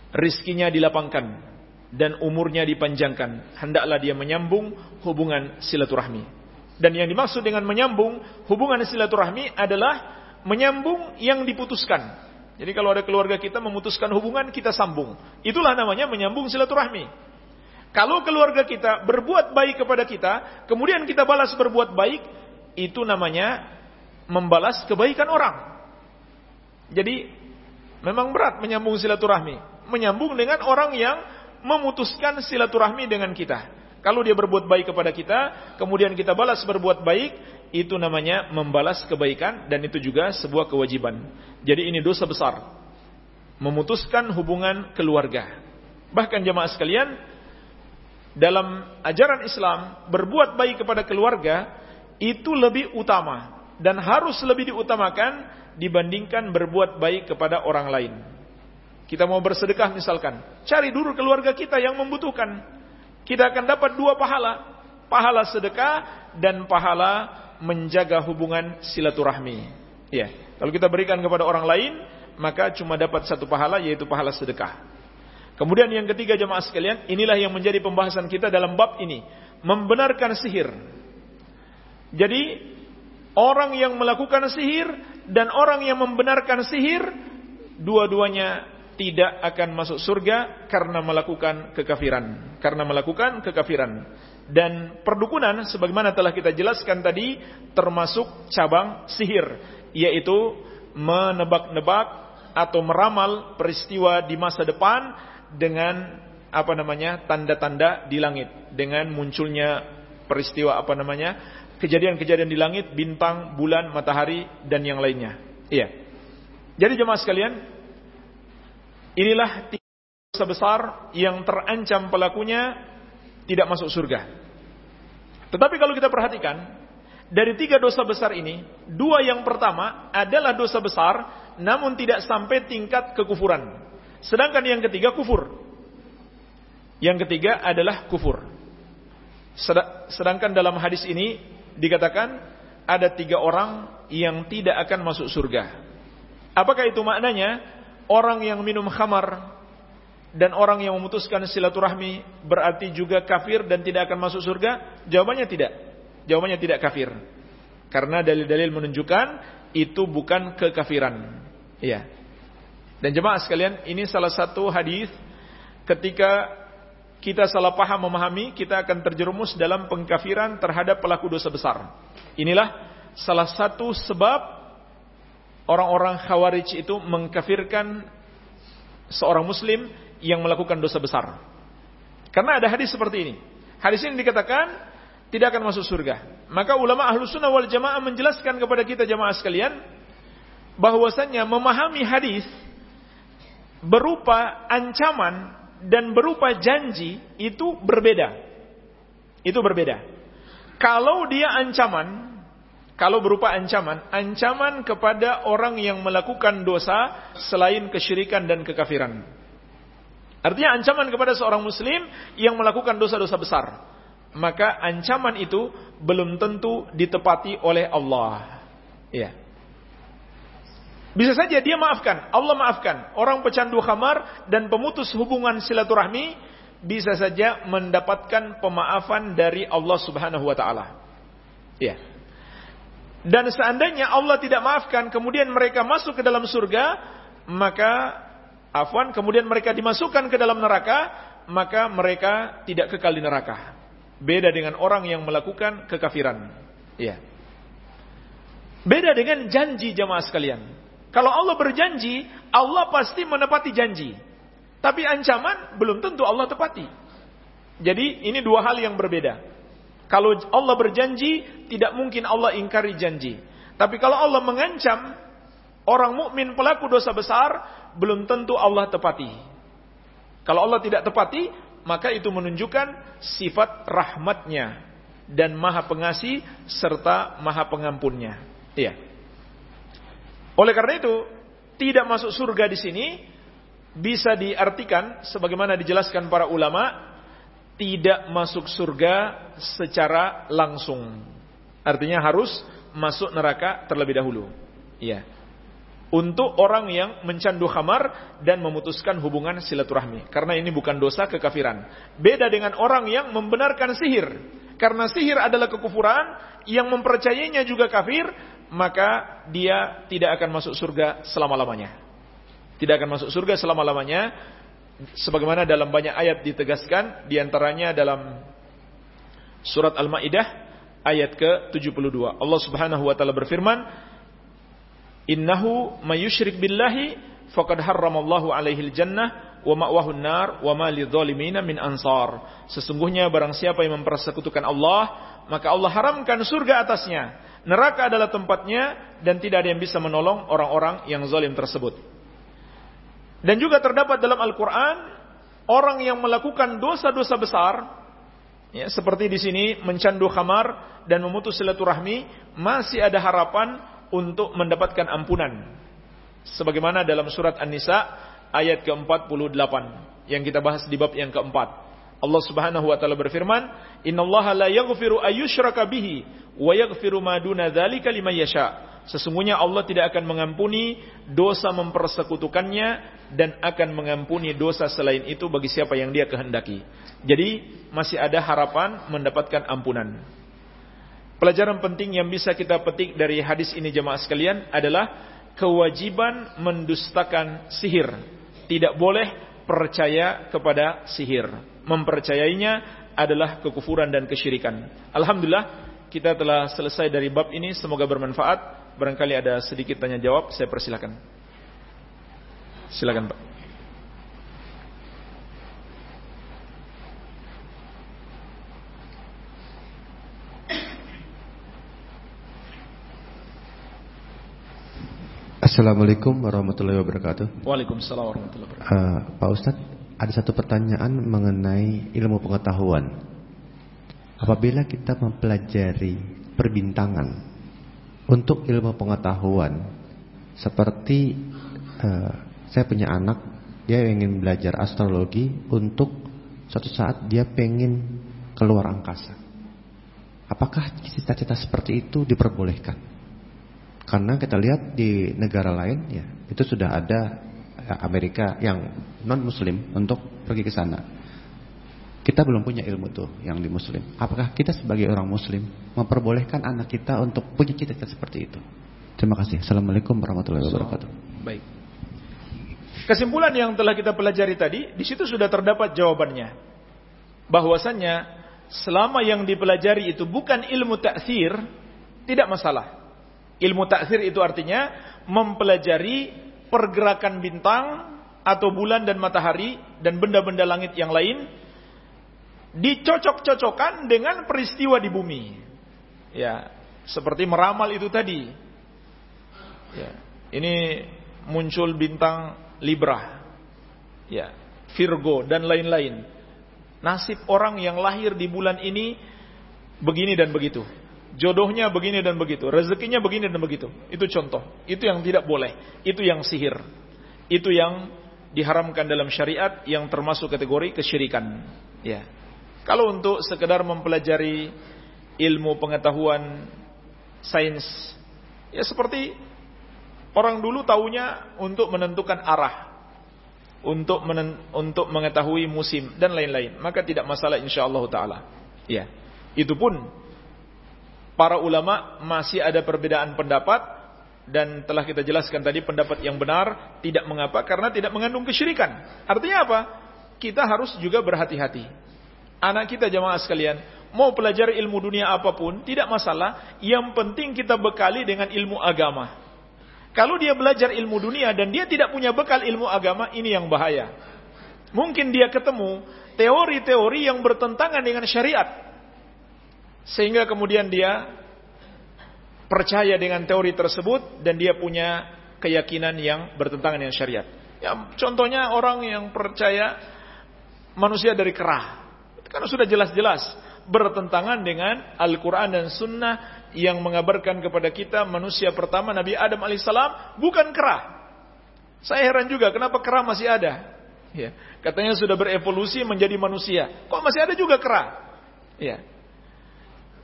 rizkinya dilapangkan dan umurnya dipanjangkan, hendaklah dia menyambung hubungan silaturahmi Dan yang dimaksud dengan menyambung hubungan silaturahmi adalah menyambung yang diputuskan. Jadi kalau ada keluarga kita memutuskan hubungan, kita sambung. Itulah namanya menyambung silaturahmi. Kalau keluarga kita berbuat baik kepada kita, kemudian kita balas berbuat baik, itu namanya membalas kebaikan orang. Jadi memang berat menyambung silaturahmi. Menyambung dengan orang yang memutuskan silaturahmi dengan kita. Kalau dia berbuat baik kepada kita, kemudian kita balas berbuat baik, itu namanya membalas kebaikan dan itu juga sebuah kewajiban. Jadi ini dosa besar. Memutuskan hubungan keluarga. Bahkan jemaah sekalian, dalam ajaran Islam, berbuat baik kepada keluarga itu lebih utama dan harus lebih diutamakan dibandingkan berbuat baik kepada orang lain. Kita mau bersedekah misalkan, cari dulu keluarga kita yang membutuhkan kita akan dapat dua pahala. Pahala sedekah dan pahala menjaga hubungan silaturahmi. Ya. Kalau kita berikan kepada orang lain, maka cuma dapat satu pahala yaitu pahala sedekah. Kemudian yang ketiga jemaah sekalian, inilah yang menjadi pembahasan kita dalam bab ini, membenarkan sihir. Jadi orang yang melakukan sihir dan orang yang membenarkan sihir dua-duanya tidak akan masuk surga karena melakukan kekafiran. Karena melakukan kekafiran. Dan perdukunan sebagaimana telah kita jelaskan tadi termasuk cabang sihir, yaitu menebak-nebak atau meramal peristiwa di masa depan dengan apa namanya tanda-tanda di langit dengan munculnya peristiwa apa namanya kejadian-kejadian di langit bintang bulan matahari dan yang lainnya iya jadi jemaah sekalian Inilah dosa besar yang terancam pelakunya tidak masuk surga. Tetapi kalau kita perhatikan, dari tiga dosa besar ini, dua yang pertama adalah dosa besar, namun tidak sampai tingkat kekufuran. Sedangkan yang ketiga kufur. Yang ketiga adalah kufur. Sedangkan dalam hadis ini dikatakan ada tiga orang yang tidak akan masuk surga. Apakah itu maknanya? Orang yang minum khamar dan orang yang memutuskan silaturahmi berarti juga kafir dan tidak akan masuk surga? Jawabannya tidak. Jawabannya tidak kafir. Karena dalil-dalil menunjukkan itu bukan kekafiran. Iya. Dan jemaah sekalian, ini salah satu hadis ketika kita salah paham memahami, kita akan terjerumus dalam pengkafiran terhadap pelaku dosa besar. Inilah salah satu sebab orang-orang khawarij itu mengkafirkan seorang muslim yang melakukan dosa besar. Karena ada hadis seperti ini. Hadis ini dikatakan tidak akan masuk surga. Maka ulama ahlu sunnah wal jamaah menjelaskan kepada kita jamaah sekalian bahwasannya memahami hadis berupa ancaman dan berupa janji itu berbeda. Itu berbeda. Kalau dia ancaman, kalau berupa ancaman, ancaman kepada orang yang melakukan dosa selain kesyirikan dan kekafiran. Artinya ancaman kepada seorang muslim yang melakukan dosa-dosa besar. Maka ancaman itu belum tentu ditepati oleh Allah. Ya. Bisa saja dia maafkan, Allah maafkan. Orang pecandu khamar dan pemutus hubungan silaturahmi bisa saja mendapatkan pemaafan dari Allah Subhanahu wa taala. Ya. Dan seandainya Allah tidak maafkan, kemudian mereka masuk ke dalam surga, maka afwan, kemudian mereka dimasukkan ke dalam neraka, maka mereka tidak kekal di neraka. Beda dengan orang yang melakukan kekafiran. Ya. Beda dengan janji jamaah sekalian. Kalau Allah berjanji, Allah pasti menepati janji. Tapi ancaman belum tentu Allah tepati. Jadi ini dua hal yang berbeda. Kalau Allah berjanji, tidak mungkin Allah ingkari janji. Tapi kalau Allah mengancam orang mukmin pelaku dosa besar, belum tentu Allah tepati. Kalau Allah tidak tepati, maka itu menunjukkan sifat rahmatnya dan maha pengasih serta maha pengampunnya. Iya. Oleh karena itu, tidak masuk surga di sini bisa diartikan sebagaimana dijelaskan para ulama tidak masuk surga secara langsung. Artinya harus masuk neraka terlebih dahulu. Iya. Untuk orang yang mencandu khamar dan memutuskan hubungan silaturahmi. Karena ini bukan dosa kekafiran. Beda dengan orang yang membenarkan sihir. karena sihir adalah kekufuran, yang mempercayainya juga kafir, maka dia tidak akan masuk surga selama-lamanya. Tidak akan masuk surga selama-lamanya sebagaimana dalam banyak ayat ditegaskan di antaranya dalam surat Al-Maidah ayat ke-72. Allah Subhanahu wa taala berfirman, "Innahu mayusyrik billahi faqad harramallahu alaihil jannah wa ma'wahun nar wa ma lidzalimina min ansar." Sesungguhnya barang siapa yang mempersekutukan Allah, maka Allah haramkan surga atasnya. Neraka adalah tempatnya dan tidak ada yang bisa menolong orang-orang yang zalim tersebut. Dan juga terdapat dalam Al-Quran orang yang melakukan dosa-dosa besar, ya, seperti di sini mencandu khamar dan memutus silaturahmi, masih ada harapan untuk mendapatkan ampunan. Sebagaimana dalam surat An-Nisa ayat ke-48 yang kita bahas di bab yang keempat. Allah Subhanahu wa taala berfirman, "Innallaha la yaghfiru ayyushraka bihi wa yaghfiru ma duna dzalika liman yasha." Sesungguhnya Allah tidak akan mengampuni dosa mempersekutukannya dan akan mengampuni dosa selain itu bagi siapa yang dia kehendaki. Jadi masih ada harapan mendapatkan ampunan. Pelajaran penting yang bisa kita petik dari hadis ini jemaah sekalian adalah kewajiban mendustakan sihir. Tidak boleh percaya kepada sihir. Mempercayainya adalah kekufuran dan kesyirikan. Alhamdulillah kita telah selesai dari bab ini. Semoga bermanfaat. Barangkali ada sedikit tanya jawab, saya persilakan. Silakan Pak. Assalamualaikum warahmatullahi wabarakatuh. Waalaikumsalam warahmatullahi wabarakatuh. Uh, Pak Ustadz, ada satu pertanyaan mengenai ilmu pengetahuan. Apabila kita mempelajari perbintangan untuk ilmu pengetahuan seperti uh, saya punya anak dia ingin belajar astrologi untuk suatu saat dia pengen keluar angkasa. Apakah cita-cita seperti itu diperbolehkan? Karena kita lihat di negara lain ya itu sudah ada eh, Amerika yang non muslim untuk pergi ke sana kita belum punya ilmu tuh yang di muslim. Apakah kita sebagai orang muslim memperbolehkan anak kita untuk punya cita-cita seperti itu? Terima kasih. Assalamualaikum warahmatullahi wabarakatuh. Baik. Kesimpulan yang telah kita pelajari tadi, di situ sudah terdapat jawabannya. Bahwasannya selama yang dipelajari itu bukan ilmu taksir, tidak masalah. Ilmu taksir itu artinya mempelajari pergerakan bintang atau bulan dan matahari dan benda-benda langit yang lain dicocok-cocokkan dengan peristiwa di bumi. Ya, seperti meramal itu tadi. Ya, ini muncul bintang Libra. Ya, Virgo dan lain-lain. Nasib orang yang lahir di bulan ini begini dan begitu. Jodohnya begini dan begitu, rezekinya begini dan begitu. Itu contoh. Itu yang tidak boleh. Itu yang sihir. Itu yang diharamkan dalam syariat yang termasuk kategori kesyirikan. Ya. Kalau untuk sekedar mempelajari ilmu pengetahuan sains, ya seperti orang dulu taunya untuk menentukan arah, untuk menen, untuk mengetahui musim dan lain-lain, maka tidak masalah insyaallah taala. Ya. Itu pun para ulama masih ada perbedaan pendapat dan telah kita jelaskan tadi pendapat yang benar tidak mengapa karena tidak mengandung kesyirikan. Artinya apa? Kita harus juga berhati-hati anak kita jemaah sekalian, mau pelajari ilmu dunia apa pun, tidak masalah. Yang penting kita bekali dengan ilmu agama. Kalau dia belajar ilmu dunia dan dia tidak punya bekal ilmu agama, ini yang bahaya. Mungkin dia ketemu teori-teori yang bertentangan dengan syariat. Sehingga kemudian dia percaya dengan teori tersebut dan dia punya keyakinan yang bertentangan dengan syariat. Ya, contohnya orang yang percaya manusia dari kerah. Karena sudah jelas-jelas bertentangan dengan Al-Quran dan Sunnah yang mengabarkan kepada kita manusia pertama Nabi Adam alaihissalam bukan kera. Saya heran juga kenapa kera masih ada. Ya, katanya sudah berevolusi menjadi manusia. Kok masih ada juga kera? Ya.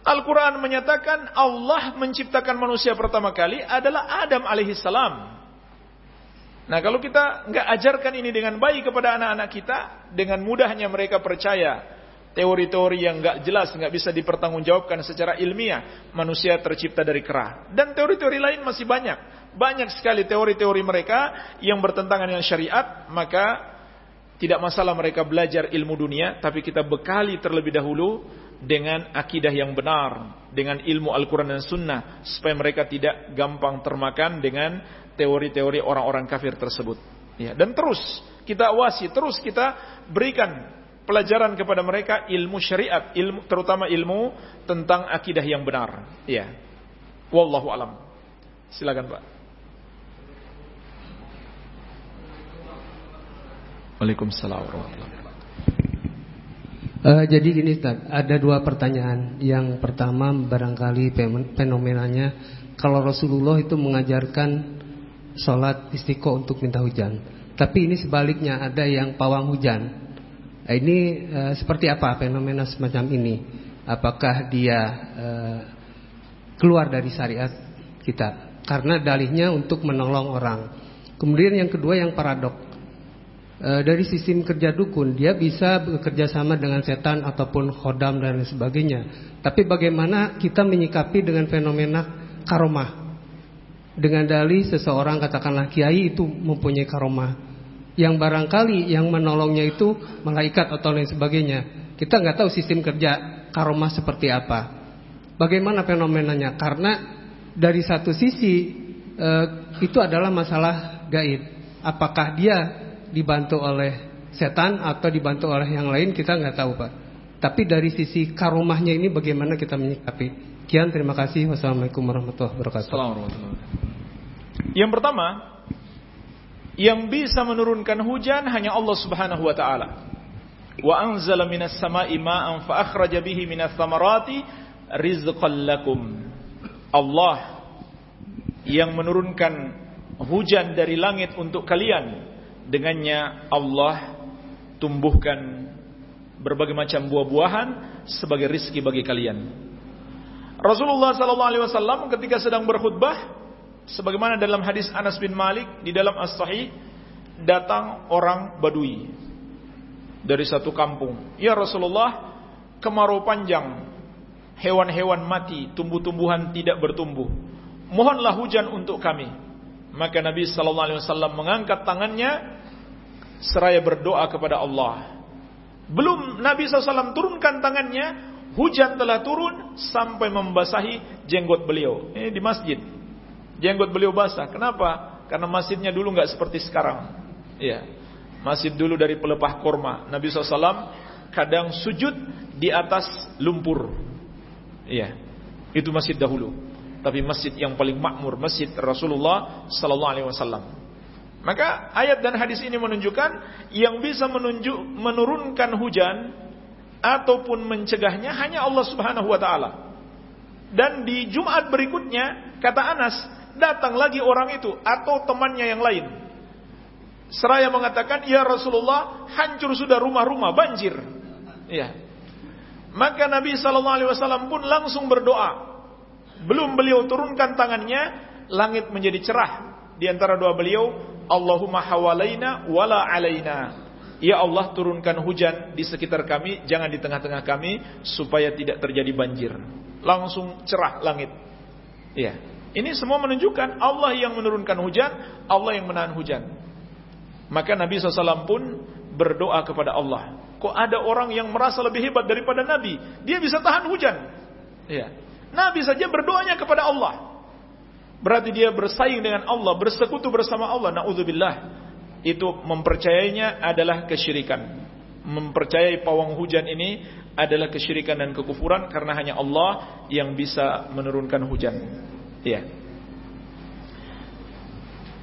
Al-Quran menyatakan Allah menciptakan manusia pertama kali adalah Adam alaihissalam. Nah kalau kita nggak ajarkan ini dengan baik kepada anak-anak kita, dengan mudahnya mereka percaya teori-teori yang nggak jelas, nggak bisa dipertanggungjawabkan secara ilmiah. Manusia tercipta dari kera. Dan teori-teori lain masih banyak. Banyak sekali teori-teori mereka yang bertentangan dengan syariat, maka tidak masalah mereka belajar ilmu dunia, tapi kita bekali terlebih dahulu dengan akidah yang benar, dengan ilmu Al-Quran dan Sunnah, supaya mereka tidak gampang termakan dengan teori-teori orang-orang kafir tersebut. Ya, dan terus kita awasi, terus kita berikan pelajaran kepada mereka ilmu syariat, ilmu terutama ilmu tentang akidah yang benar. Ya. Wallahu alam. Silakan, Pak. Waalaikumsalam warahmatullahi Uh, jadi gini Ustaz, ada dua pertanyaan. Yang pertama barangkali fenomenanya kalau Rasulullah itu mengajarkan sholat istiqo untuk minta hujan. Tapi ini sebaliknya ada yang pawang hujan. Nah, ini uh, seperti apa fenomena semacam ini? Apakah dia uh, keluar dari syariat kita? Karena dalihnya untuk menolong orang. Kemudian yang kedua yang paradok. E, dari sistem kerja dukun dia bisa bekerja sama dengan setan ataupun khodam dan sebagainya. Tapi bagaimana kita menyikapi dengan fenomena karomah? Dengan dalih seseorang katakanlah kiai itu mempunyai karomah yang barangkali yang menolongnya itu malaikat atau lain sebagainya. Kita nggak tahu sistem kerja karomah seperti apa. Bagaimana fenomenanya? Karena dari satu sisi e, itu adalah masalah gaib. Apakah dia dibantu oleh setan atau dibantu oleh yang lain kita nggak tahu pak. Tapi dari sisi karomahnya ini bagaimana kita menyikapi? Kian terima kasih. Wassalamualaikum warahmatullahi wabarakatuh. Yang pertama, yang bisa menurunkan hujan hanya Allah Subhanahu wa taala. Wa anzala minas sama'i ma'an fa akhraja bihi minas thamarati rizqan lakum. Allah yang menurunkan hujan dari langit untuk kalian dengannya Allah tumbuhkan berbagai macam buah-buahan sebagai rizki bagi kalian. Rasulullah sallallahu alaihi wasallam ketika sedang berkhutbah sebagaimana dalam hadis Anas bin Malik di dalam As-Sahih datang orang Badui dari satu kampung. Ya Rasulullah, kemarau panjang, hewan-hewan mati, tumbuh-tumbuhan tidak bertumbuh. Mohonlah hujan untuk kami. Maka Nabi sallallahu alaihi wasallam mengangkat tangannya seraya berdoa kepada Allah. Belum Nabi SAW turunkan tangannya, hujan telah turun sampai membasahi jenggot beliau. Ini di masjid. Jenggot beliau basah. Kenapa? Karena masjidnya dulu nggak seperti sekarang. Ya, masjid dulu dari pelepah korma. Nabi SAW kadang sujud di atas lumpur. Iya, itu masjid dahulu. Tapi masjid yang paling makmur, masjid Rasulullah Sallallahu Alaihi Wasallam. Maka ayat dan hadis ini menunjukkan yang bisa menunjuk menurunkan hujan ataupun mencegahnya hanya Allah Subhanahu wa taala. Dan di Jumat berikutnya kata Anas, datang lagi orang itu atau temannya yang lain. Seraya mengatakan, "Ya Rasulullah, hancur sudah rumah-rumah, banjir." Ya. Maka Nabi sallallahu alaihi wasallam pun langsung berdoa. Belum beliau turunkan tangannya, langit menjadi cerah di antara doa beliau, Allahumma hawalaina wala alaina. Ya Allah turunkan hujan di sekitar kami, jangan di tengah-tengah kami supaya tidak terjadi banjir. Langsung cerah langit. Ya. Ini semua menunjukkan Allah yang menurunkan hujan, Allah yang menahan hujan. Maka Nabi SAW pun berdoa kepada Allah. Kok ada orang yang merasa lebih hebat daripada Nabi? Dia bisa tahan hujan. Ya. Nabi saja berdoanya kepada Allah. Berarti dia bersaing dengan Allah, bersekutu bersama Allah. Nauzubillah. Itu mempercayainya adalah kesyirikan. Mempercayai pawang hujan ini adalah kesyirikan dan kekufuran karena hanya Allah yang bisa menurunkan hujan. Iya.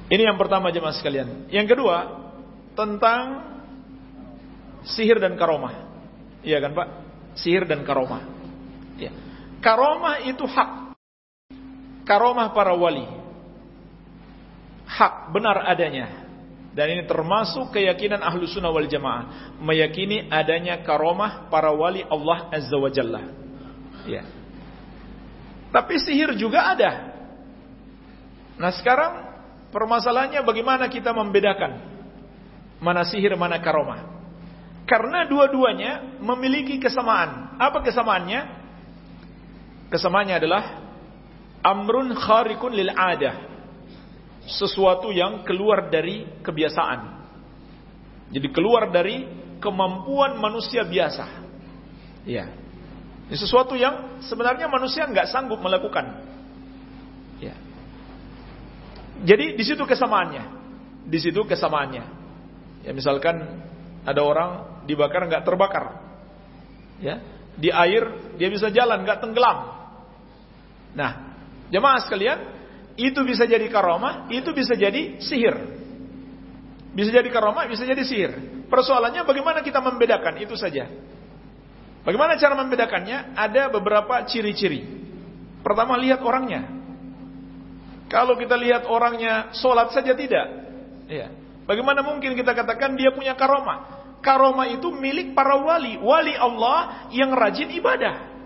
Ini yang pertama jemaah sekalian. Yang kedua, tentang sihir dan karomah. Iya kan Pak? Sihir dan karomah. Ya. Karomah itu hak karomah para wali. Hak benar adanya. Dan ini termasuk keyakinan ahlu sunnah wal jamaah. Meyakini adanya karomah para wali Allah Azza wa Jalla. Ya. Tapi sihir juga ada. Nah sekarang permasalahannya bagaimana kita membedakan mana sihir mana karomah. Karena dua-duanya memiliki kesamaan. Apa kesamaannya? Kesamaannya adalah amrun kharikun lil adah. Sesuatu yang keluar dari kebiasaan. Jadi keluar dari kemampuan manusia biasa. Ya. Ini sesuatu yang sebenarnya manusia nggak sanggup melakukan. Ya. Jadi di situ kesamaannya. Di situ kesamaannya. Ya misalkan ada orang dibakar nggak terbakar. Ya, di air dia bisa jalan nggak tenggelam. Nah, jemaah sekalian, itu bisa jadi karomah, itu bisa jadi sihir. Bisa jadi karomah, bisa jadi sihir. Persoalannya bagaimana kita membedakan itu saja. Bagaimana cara membedakannya? Ada beberapa ciri-ciri. Pertama lihat orangnya. Kalau kita lihat orangnya sholat saja tidak. Ya. Bagaimana mungkin kita katakan dia punya karomah? Karomah itu milik para wali. Wali Allah yang rajin ibadah.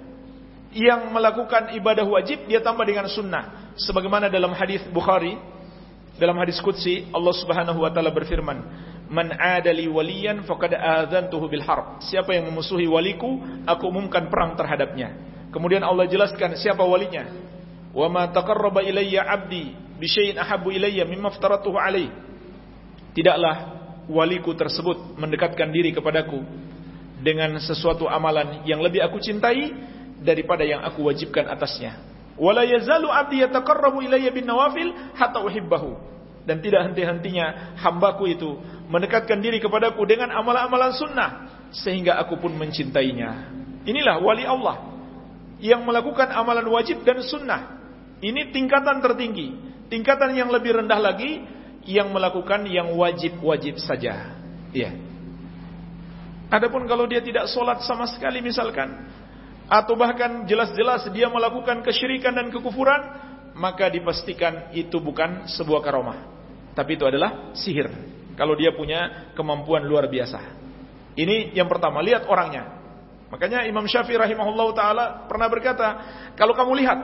Yang melakukan ibadah wajib dia tambah dengan sunnah. Sebagaimana dalam hadis Bukhari, dalam hadis Qudsi, Allah Subhanahu wa taala berfirman, "Man adali waliyan faqad adzantuhu bil harb." Siapa yang memusuhi waliku, aku umumkan perang terhadapnya. Kemudian Allah jelaskan siapa walinya. "Wa ma taqarraba ilayya 'abdi bi syai'in ahabbu ilayya mimma aftaratuhu alaihi." Tidaklah waliku tersebut mendekatkan diri kepadaku dengan sesuatu amalan yang lebih aku cintai daripada yang aku wajibkan atasnya. Wala yazalu 'abdi bin nawafil hatta. Dan tidak henti-hentinya hambaku itu mendekatkan diri kepadaku dengan amalan-amalan sunnah sehingga aku pun mencintainya. Inilah wali Allah yang melakukan amalan wajib dan sunnah. Ini tingkatan tertinggi. Tingkatan yang lebih rendah lagi yang melakukan yang wajib-wajib saja. Ya. Adapun kalau dia tidak sholat sama sekali misalkan, atau bahkan jelas-jelas dia melakukan kesyirikan dan kekufuran, maka dipastikan itu bukan sebuah karomah. Tapi itu adalah sihir. Kalau dia punya kemampuan luar biasa. Ini yang pertama, lihat orangnya. Makanya Imam Syafi'i rahimahullah taala pernah berkata, kalau kamu lihat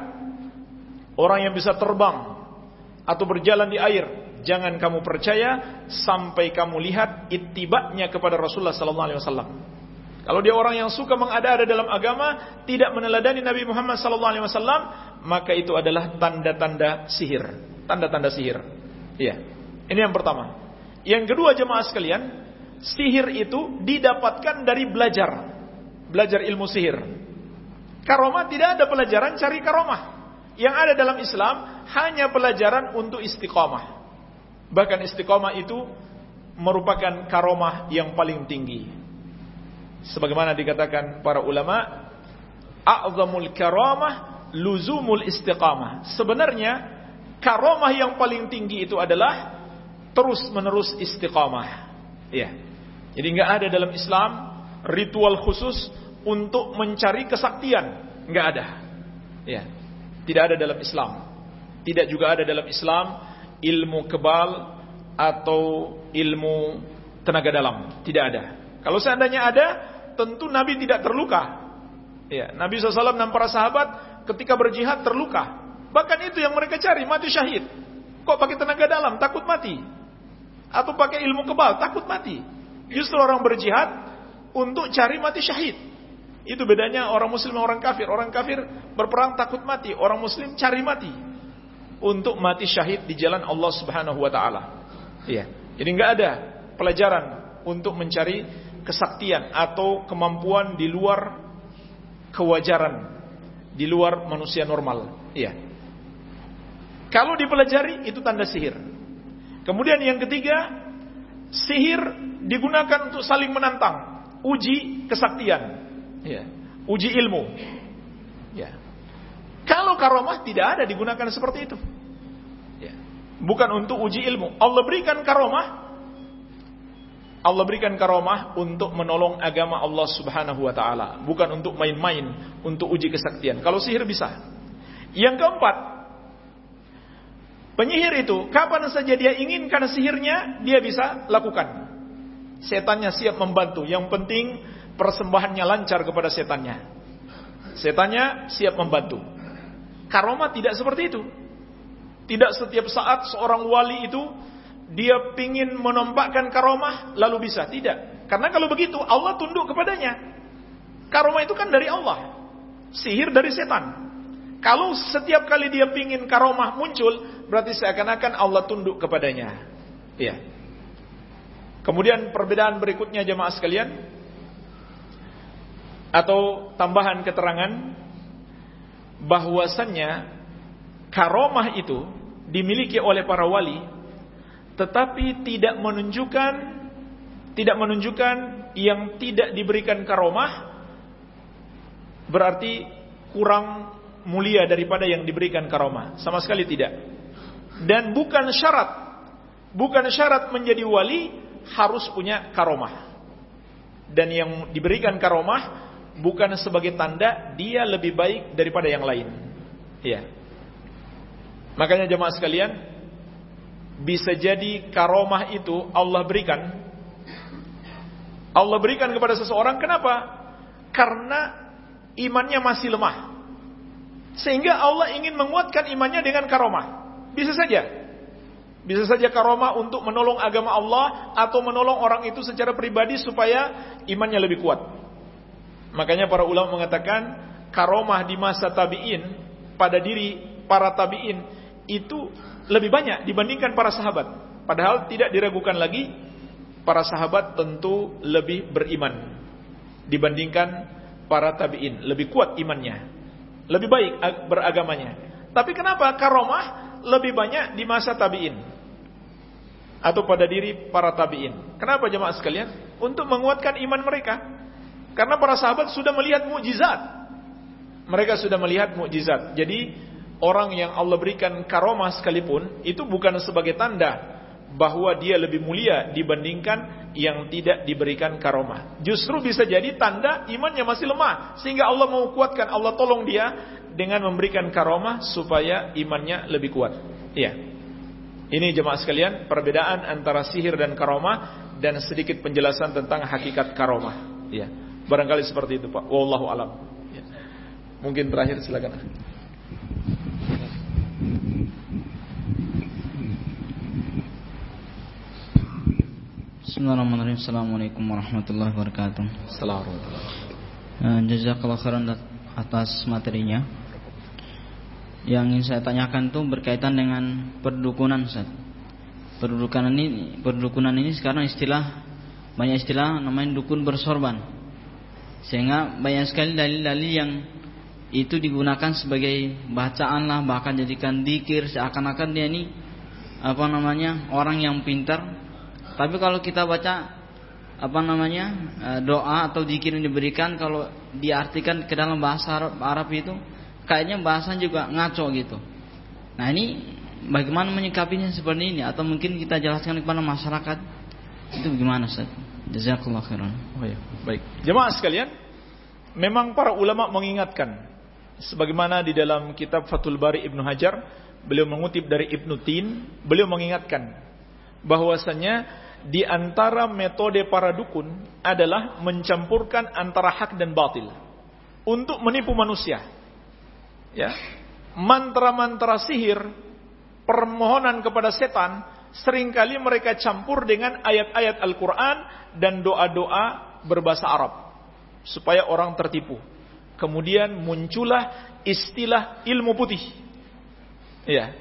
orang yang bisa terbang atau berjalan di air, jangan kamu percaya sampai kamu lihat itibaknya kepada Rasulullah sallallahu alaihi wasallam. Kalau dia orang yang suka mengada-ada dalam agama, tidak meneladani Nabi Muhammad wasallam, maka itu adalah tanda-tanda sihir, tanda-tanda sihir. Iya. Ini yang pertama. Yang kedua jemaah sekalian, sihir itu didapatkan dari belajar. Belajar ilmu sihir. Karomah tidak ada pelajaran cari karomah. Yang ada dalam Islam hanya pelajaran untuk istiqomah. Bahkan istiqomah itu merupakan karomah yang paling tinggi. Sebagaimana dikatakan para ulama, a'zamul karamah luzumul istiqamah. Sebenarnya karomah yang paling tinggi itu adalah terus menerus istiqamah. Ya. Jadi nggak ada dalam Islam ritual khusus untuk mencari kesaktian, nggak ada. Ya. Tidak ada dalam Islam. Tidak juga ada dalam Islam ilmu kebal atau ilmu tenaga dalam. Tidak ada. Kalau seandainya ada, tentu Nabi tidak terluka. Ya, Nabi SAW dan para sahabat ketika berjihad terluka. Bahkan itu yang mereka cari, mati syahid. Kok pakai tenaga dalam, takut mati. Atau pakai ilmu kebal, takut mati. Justru orang berjihad untuk cari mati syahid. Itu bedanya orang muslim dan orang kafir. Orang kafir berperang takut mati, orang muslim cari mati untuk mati syahid di jalan Allah Subhanahu wa taala. Iya. Jadi enggak ada pelajaran untuk mencari kesaktian atau kemampuan di luar kewajaran, di luar manusia normal. Iya. Kalau dipelajari itu tanda sihir. Kemudian yang ketiga, sihir digunakan untuk saling menantang, uji kesaktian. Iya. Uji ilmu. Ya. Kalau karomah tidak ada digunakan seperti itu. Ya. Bukan untuk uji ilmu. Allah berikan karomah. Allah berikan karomah untuk menolong agama Allah subhanahu wa ta'ala. Bukan untuk main-main, untuk uji kesaktian. Kalau sihir bisa. Yang keempat, penyihir itu, kapan saja dia inginkan sihirnya, dia bisa lakukan. Setannya siap membantu. Yang penting, persembahannya lancar kepada setannya. Setannya siap membantu. Karomah tidak seperti itu. Tidak setiap saat seorang wali itu dia pingin menampakkan karomah lalu bisa. Tidak. Karena kalau begitu Allah tunduk kepadanya. Karomah itu kan dari Allah. Sihir dari setan. Kalau setiap kali dia pingin karomah muncul, berarti seakan-akan Allah tunduk kepadanya. Iya. Kemudian perbedaan berikutnya jemaah sekalian atau tambahan keterangan bahwasannya karomah itu dimiliki oleh para wali tetapi tidak menunjukkan tidak menunjukkan yang tidak diberikan karomah berarti kurang mulia daripada yang diberikan karomah sama sekali tidak dan bukan syarat bukan syarat menjadi wali harus punya karomah. Dan yang diberikan karomah bukan sebagai tanda dia lebih baik daripada yang lain. Ya. Makanya jemaah sekalian, bisa jadi karomah itu Allah berikan. Allah berikan kepada seseorang kenapa? Karena imannya masih lemah. Sehingga Allah ingin menguatkan imannya dengan karomah. Bisa saja bisa saja karomah untuk menolong agama Allah atau menolong orang itu secara pribadi supaya imannya lebih kuat. Makanya para ulama mengatakan karomah di masa tabi'in pada diri para tabi'in itu lebih banyak dibandingkan para sahabat. Padahal tidak diragukan lagi para sahabat tentu lebih beriman dibandingkan para tabi'in, lebih kuat imannya, lebih baik beragamanya. Tapi kenapa karomah lebih banyak di masa tabi'in? atau pada diri para tabi'in. Kenapa jemaah sekalian? Untuk menguatkan iman mereka. Karena para sahabat sudah melihat mukjizat. Mereka sudah melihat mukjizat. Jadi orang yang Allah berikan karomah sekalipun itu bukan sebagai tanda bahwa dia lebih mulia dibandingkan yang tidak diberikan karomah. Justru bisa jadi tanda imannya masih lemah sehingga Allah mau kuatkan, Allah tolong dia dengan memberikan karomah supaya imannya lebih kuat. Iya. Ini jemaah sekalian, perbedaan antara sihir dan karomah dan sedikit penjelasan tentang hakikat karomah. Ya, barangkali seperti itu Pak. Wallahu alam. Ya. Mungkin terakhir silakan. Bismillahirrahmanirrahim. Assalamualaikum warahmatullahi wabarakatuh. Assalamualaikum. Uh, jazakallah khairan atas materinya yang ingin saya tanyakan tuh berkaitan dengan perdukunan Ustaz. Perdukunan ini perdukunan ini sekarang istilah banyak istilah namanya dukun bersorban. Sehingga banyak sekali dalil-dalil yang itu digunakan sebagai bacaan lah bahkan jadikan dikir seakan-akan dia ini apa namanya orang yang pintar. Tapi kalau kita baca apa namanya eh, doa atau dikir yang diberikan kalau diartikan ke dalam bahasa Arab, Arab itu kayaknya bahasan juga ngaco gitu. Nah ini bagaimana menyikapinya seperti ini atau mungkin kita jelaskan kepada masyarakat itu bagaimana Ustaz? Jazakallah khairan. Oh ya, baik. Jemaah sekalian, memang para ulama mengingatkan sebagaimana di dalam kitab Fathul Bari Ibnu Hajar, beliau mengutip dari Ibnu Tin, beliau mengingatkan bahwasanya di antara metode para dukun adalah mencampurkan antara hak dan batil untuk menipu manusia. Ya. Mantra-mantra sihir permohonan kepada setan sering kali mereka campur dengan ayat-ayat Al-Quran dan doa-doa berbahasa Arab supaya orang tertipu. Kemudian muncullah istilah ilmu putih. Ya.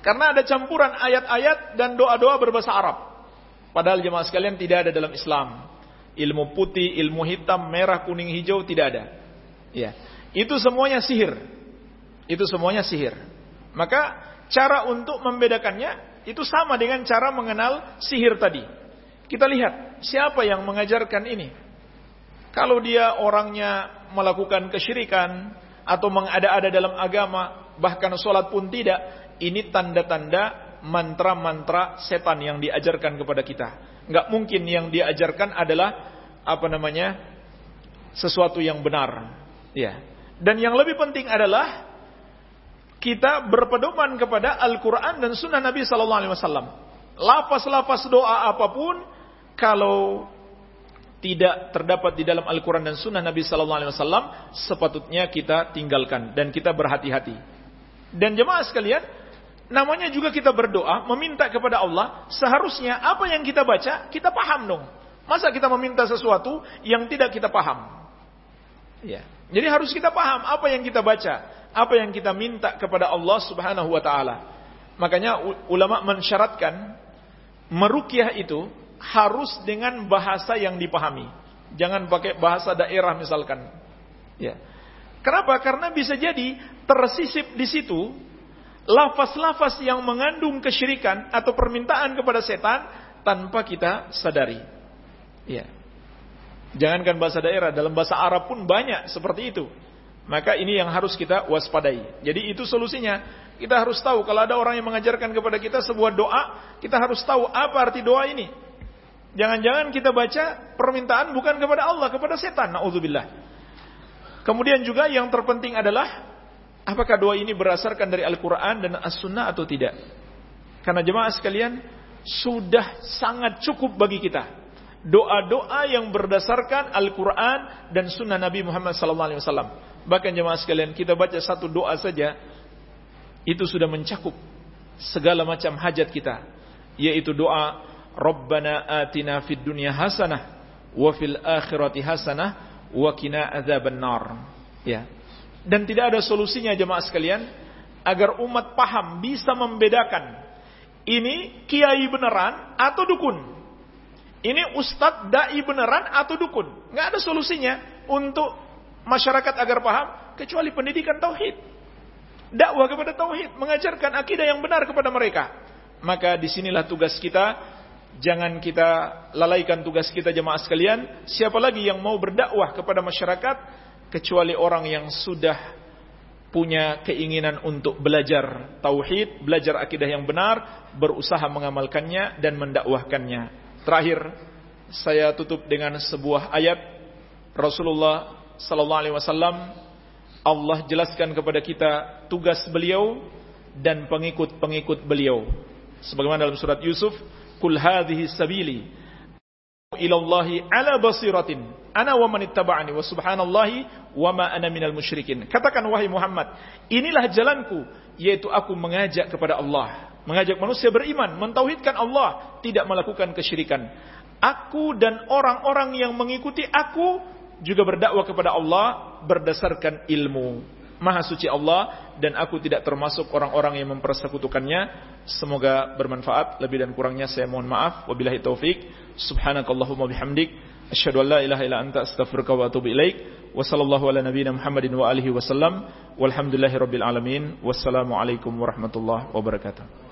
Karena ada campuran ayat-ayat dan doa-doa berbahasa Arab padahal jemaah sekalian tidak ada dalam Islam ilmu putih, ilmu hitam, merah, kuning, hijau tidak ada ya itu semuanya sihir itu semuanya sihir. Maka cara untuk membedakannya itu sama dengan cara mengenal sihir tadi. Kita lihat siapa yang mengajarkan ini. Kalau dia orangnya melakukan kesyirikan atau mengada-ada dalam agama, bahkan sholat pun tidak, ini tanda-tanda mantra-mantra setan yang diajarkan kepada kita. Nggak mungkin yang diajarkan adalah apa namanya sesuatu yang benar. Ya. Dan yang lebih penting adalah kita berpedoman kepada Al-Quran dan Sunnah Nabi Sallallahu Alaihi Wasallam. Lapas-lapas doa apa pun, kalau tidak terdapat di dalam Al-Quran dan Sunnah Nabi Sallallahu Alaihi Wasallam, sepatutnya kita tinggalkan dan kita berhati-hati. Dan jemaah sekalian, namanya juga kita berdoa, meminta kepada Allah, seharusnya apa yang kita baca, kita paham dong. Masa kita meminta sesuatu yang tidak kita paham? Ya. Jadi harus kita paham apa yang kita baca, apa yang kita minta kepada Allah Subhanahu wa taala. Makanya ulama mensyaratkan merukyah itu harus dengan bahasa yang dipahami. Jangan pakai bahasa daerah misalkan. Ya. Kenapa? Karena bisa jadi tersisip di situ lafaz-lafaz yang mengandung kesyirikan atau permintaan kepada setan tanpa kita sadari. Ya. Jangankan bahasa daerah, dalam bahasa Arab pun banyak seperti itu. Maka ini yang harus kita waspadai. Jadi itu solusinya. Kita harus tahu kalau ada orang yang mengajarkan kepada kita sebuah doa, kita harus tahu apa arti doa ini. Jangan-jangan kita baca permintaan bukan kepada Allah, kepada setan. Nauzubillah. Kemudian juga yang terpenting adalah apakah doa ini berdasarkan dari Al-Qur'an dan As-Sunnah atau tidak. Karena jemaah sekalian, sudah sangat cukup bagi kita doa-doa yang berdasarkan Al-Quran dan Sunnah Nabi Muhammad SAW. Bahkan jemaah sekalian, kita baca satu doa saja, itu sudah mencakup segala macam hajat kita, yaitu doa Rabbana atina fid dunya hasanah wa fil akhirati hasanah wa qina adzaban nar. Ya. Dan tidak ada solusinya jemaah sekalian agar umat paham bisa membedakan ini kiai beneran atau dukun. Ini ustadz dai beneran atau dukun? Nggak ada solusinya untuk masyarakat agar paham kecuali pendidikan tauhid. Dakwah kepada tauhid, mengajarkan akidah yang benar kepada mereka. Maka di sinilah tugas kita. Jangan kita lalaikan tugas kita jemaah sekalian. Siapa lagi yang mau berdakwah kepada masyarakat kecuali orang yang sudah punya keinginan untuk belajar tauhid, belajar akidah yang benar, berusaha mengamalkannya dan mendakwahkannya. Terakhir saya tutup dengan sebuah ayat Rasulullah sallallahu alaihi wasallam Allah jelaskan kepada kita tugas beliau dan pengikut-pengikut beliau. Sebagaimana dalam surat Yusuf, "Kul hadhihi sabili ila Allahi ala basiratin ana wa man ittaba'ani wa subhanallahi wa ma ana minal musyrikin." Katakan wahai Muhammad, inilah jalanku yaitu aku mengajak kepada Allah mengajak manusia beriman, mentauhidkan Allah, tidak melakukan kesyirikan. Aku dan orang-orang yang mengikuti aku juga berdakwah kepada Allah berdasarkan ilmu. Maha suci Allah dan aku tidak termasuk orang-orang yang mempersekutukannya. Semoga bermanfaat. Lebih dan kurangnya saya mohon maaf. Wabillahi taufik. Subhanakallahumma bihamdik. Asyhadu an la ilaha illa anta astaghfiruka wa atubu ilaik. Wa ala nabiyyina Muhammadin wa alihi wasallam. Walhamdulillahirabbil alamin. Wassalamu alaikum warahmatullahi wabarakatuh.